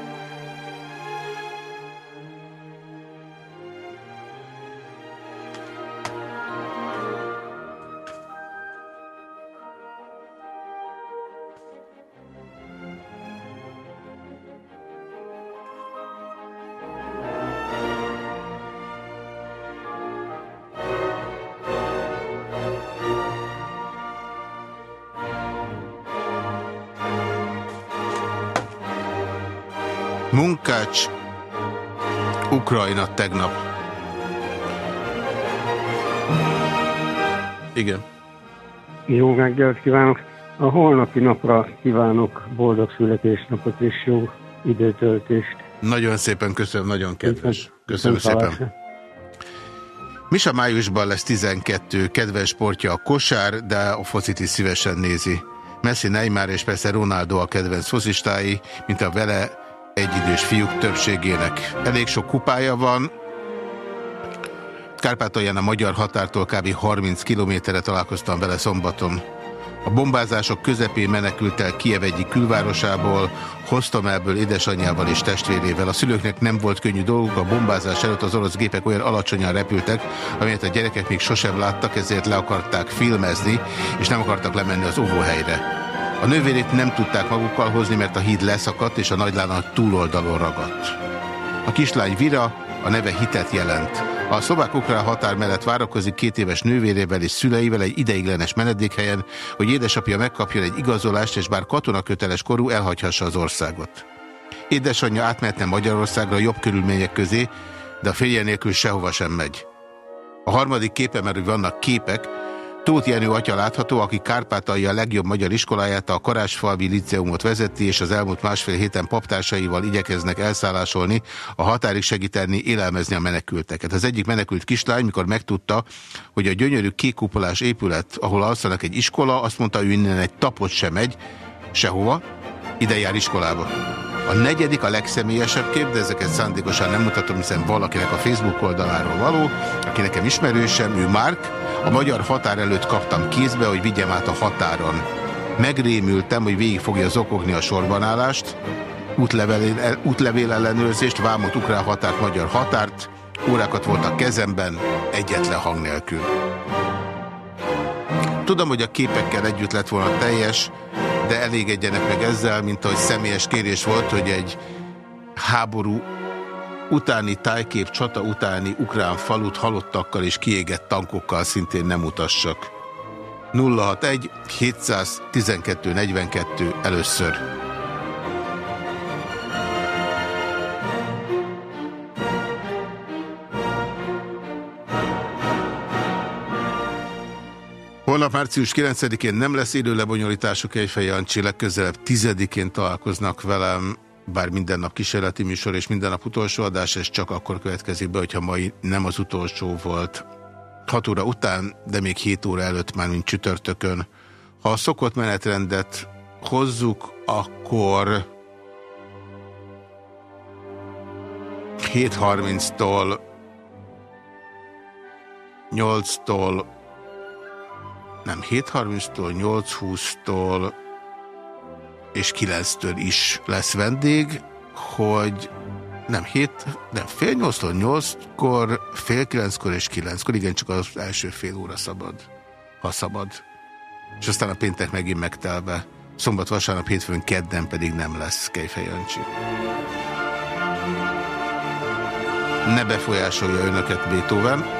Tegnap. Igen. Jó reggelt kívánok! A holnapi napra kívánok boldog születésnapot és jó időtöltést. Nagyon szépen köszönöm, nagyon kedves. Köszönöm, köszönöm szépen. Misa májusban lesz 12, kedves sportja a kosár, de a focit is szívesen nézi. Messi, Neymar és persze Ronaldo a kedvenc focistái, mint a vele egyidős fiúk többségének. Elég sok kupája van. Kárpátalján a magyar határtól kb. 30 kilométerre találkoztam vele szombaton. A bombázások közepén menekült el Kiev egyik külvárosából, Hostomelből édesanyjával és testvérével. A szülőknek nem volt könnyű dolguk, a bombázás előtt az orosz gépek olyan alacsonyan repültek, amelyet a gyerekek még sosem láttak, ezért le akarták filmezni, és nem akartak lemenni az óvóhelyre. A nővérét nem tudták magukkal hozni, mert a híd leszakadt, és a nagylán a túloldalon ragadt. A kislány Vira, a neve hitet jelent. A szlovák-ukrán határ mellett várakozik két éves nővérével és szüleivel egy ideiglenes menedékhelyen, hogy édesapja megkapjon egy igazolást, és bár katonaköteles korú elhagyhassa az országot. Édesanyja átmehetne Magyarországra jobb körülmények közé, de a férje nélkül sehova sem megy. A harmadik képe, mert vannak képek, Tóth Jenő atya látható, aki Kárpátalja a legjobb magyar iskoláját, a Karásfalvi Liceumot vezeti, és az elmúlt másfél héten paptársaival igyekeznek elszállásolni, a határig segíteni, élelmezni a menekülteket. Az egyik menekült kislány, mikor megtudta, hogy a gyönyörű kékkupolás épület, ahol alszanak egy iskola, azt mondta, hogy innen egy tapot sem megy, sehova, ide jár iskolába. A negyedik, a legszemélyesebb kép, de ezeket szándékosan nem mutatom, hiszen valakinek a Facebook oldaláról való, aki nekem ismerősem, ő Márk, a magyar határ előtt kaptam kézbe, hogy vigyem át a határon. Megrémültem, hogy végig fogja zokogni a sorbanállást, útlevél, útlevél ellenőrzést, vámot ukrán határt, magyar határt, órákat volt a kezemben, egyetlen hang nélkül. Tudom, hogy a képekkel együtt lett volna teljes, de elégedjenek meg ezzel, mint ahogy személyes kérés volt, hogy egy háború utáni tájkép csata utáni ukrán falut halottakkal és kiégett tankokkal szintén nem utassak. 061 712 42 először. Holnap március 9-én nem lesz élő lebonyolításuk egy Jancsi, legközelebb 10-én találkoznak velem bár minden nap kísérleti műsor és minden nap utolsó adás, ez csak akkor következik be, hogyha mai nem az utolsó volt. 6 óra után, de még 7 óra előtt már, mint csütörtökön. Ha a szokott menetrendet hozzuk, akkor 7.30-tól 8-tól nem 7.30-tól 8.20-tól és 9-től is lesz vendég, hogy nem 7, nem fél 8-tól 8-kor, fél 9-kor és 9-kor, igen, csak az első fél óra szabad, ha szabad. És aztán a péntek megint megtelve. Szombat, vasárnap, hétfőn, kedden pedig nem lesz Kejfej. Ne befolyásolja önöket Beethoven.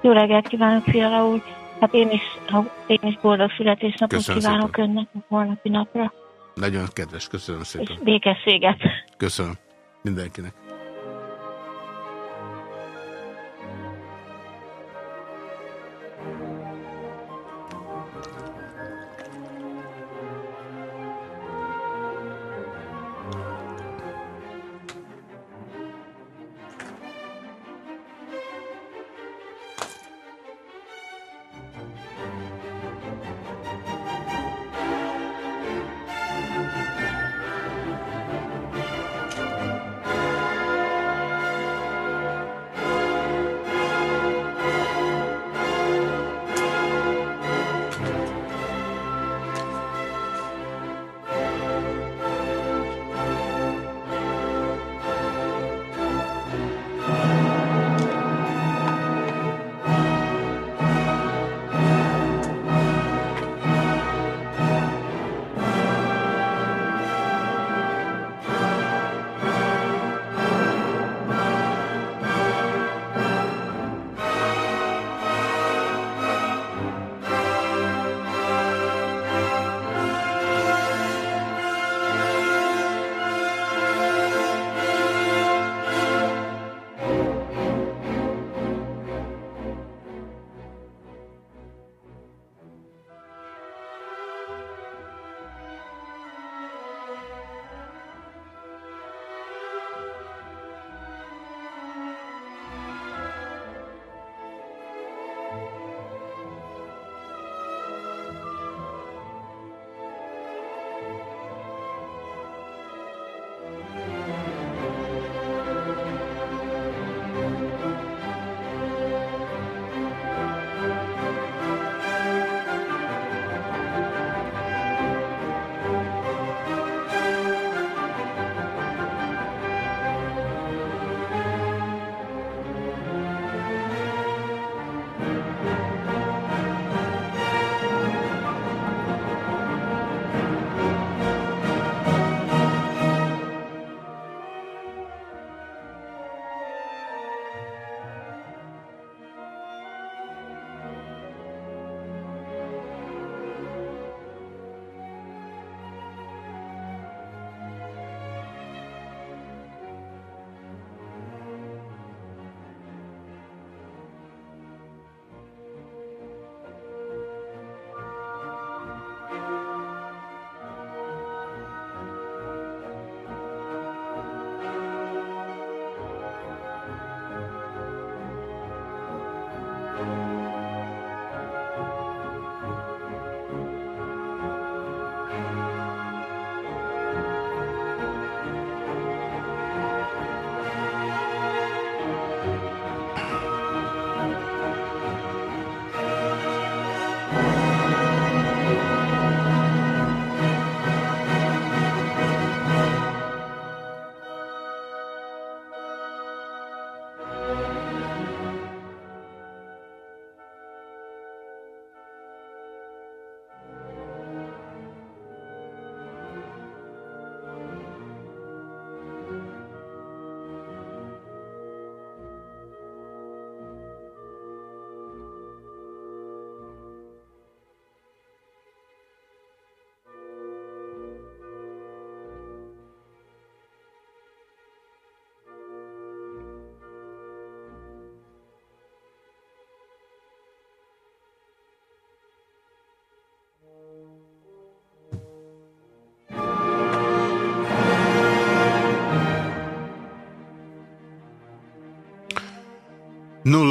Jó reggelt kívánok, Fiala úr! Hát én is, én is boldog születésnapot Köszönöm kívánok szépen. önnek a holnapi napra. Nagyon kedves, köszönöm szépen. És békességet. Köszönöm mindenkinek.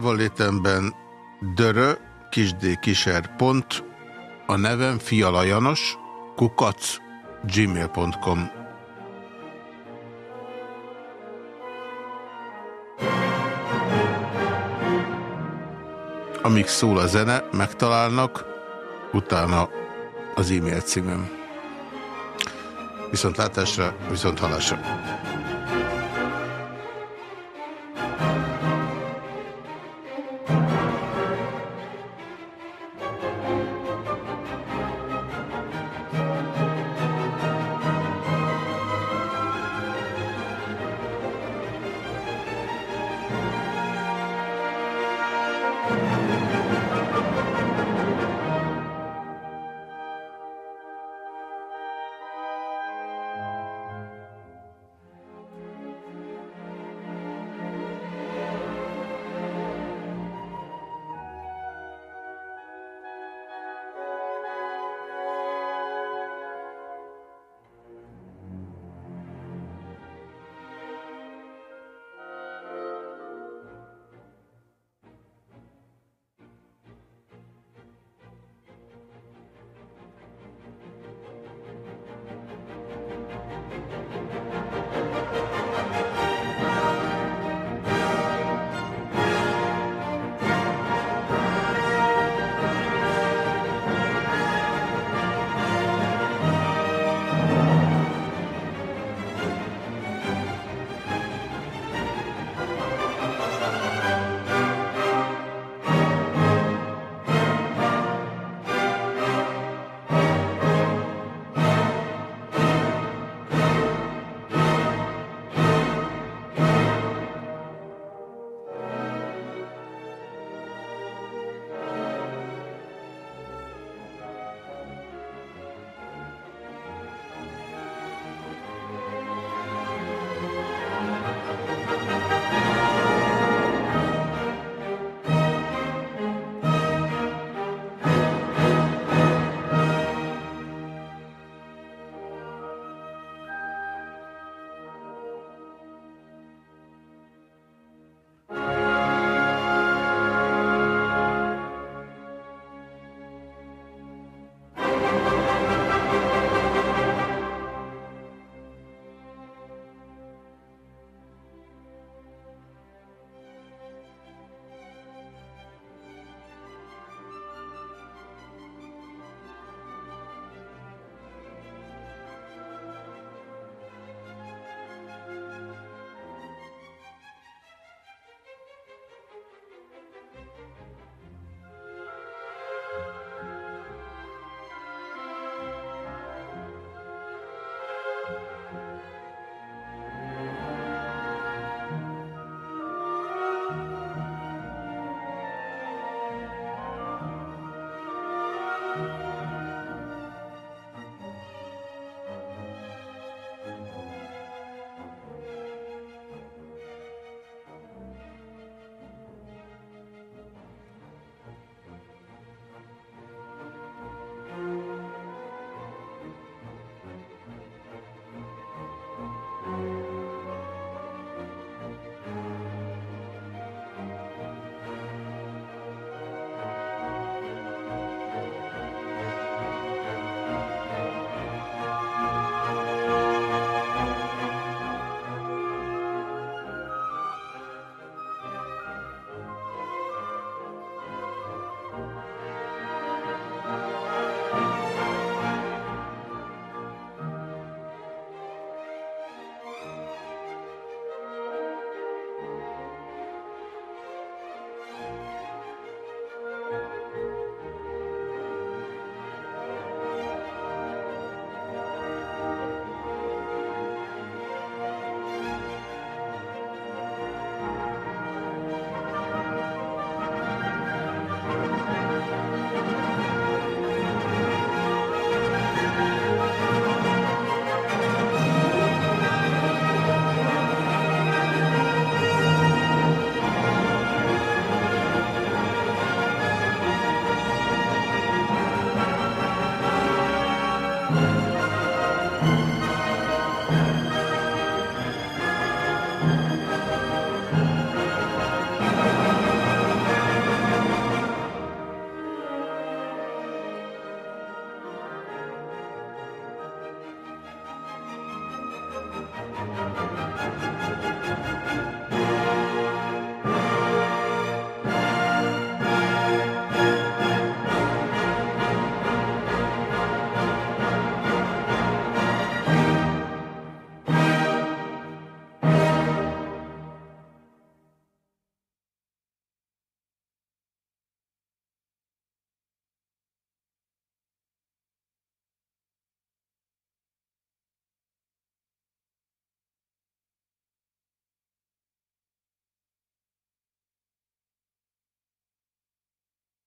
Távollétemben dörö kisdkiser pont, a nevem Fiala Janos, kukac, gmail.com. Amíg szól a zene, megtalálnak, utána az e-mail címem. Viszont látásra, viszont halásra.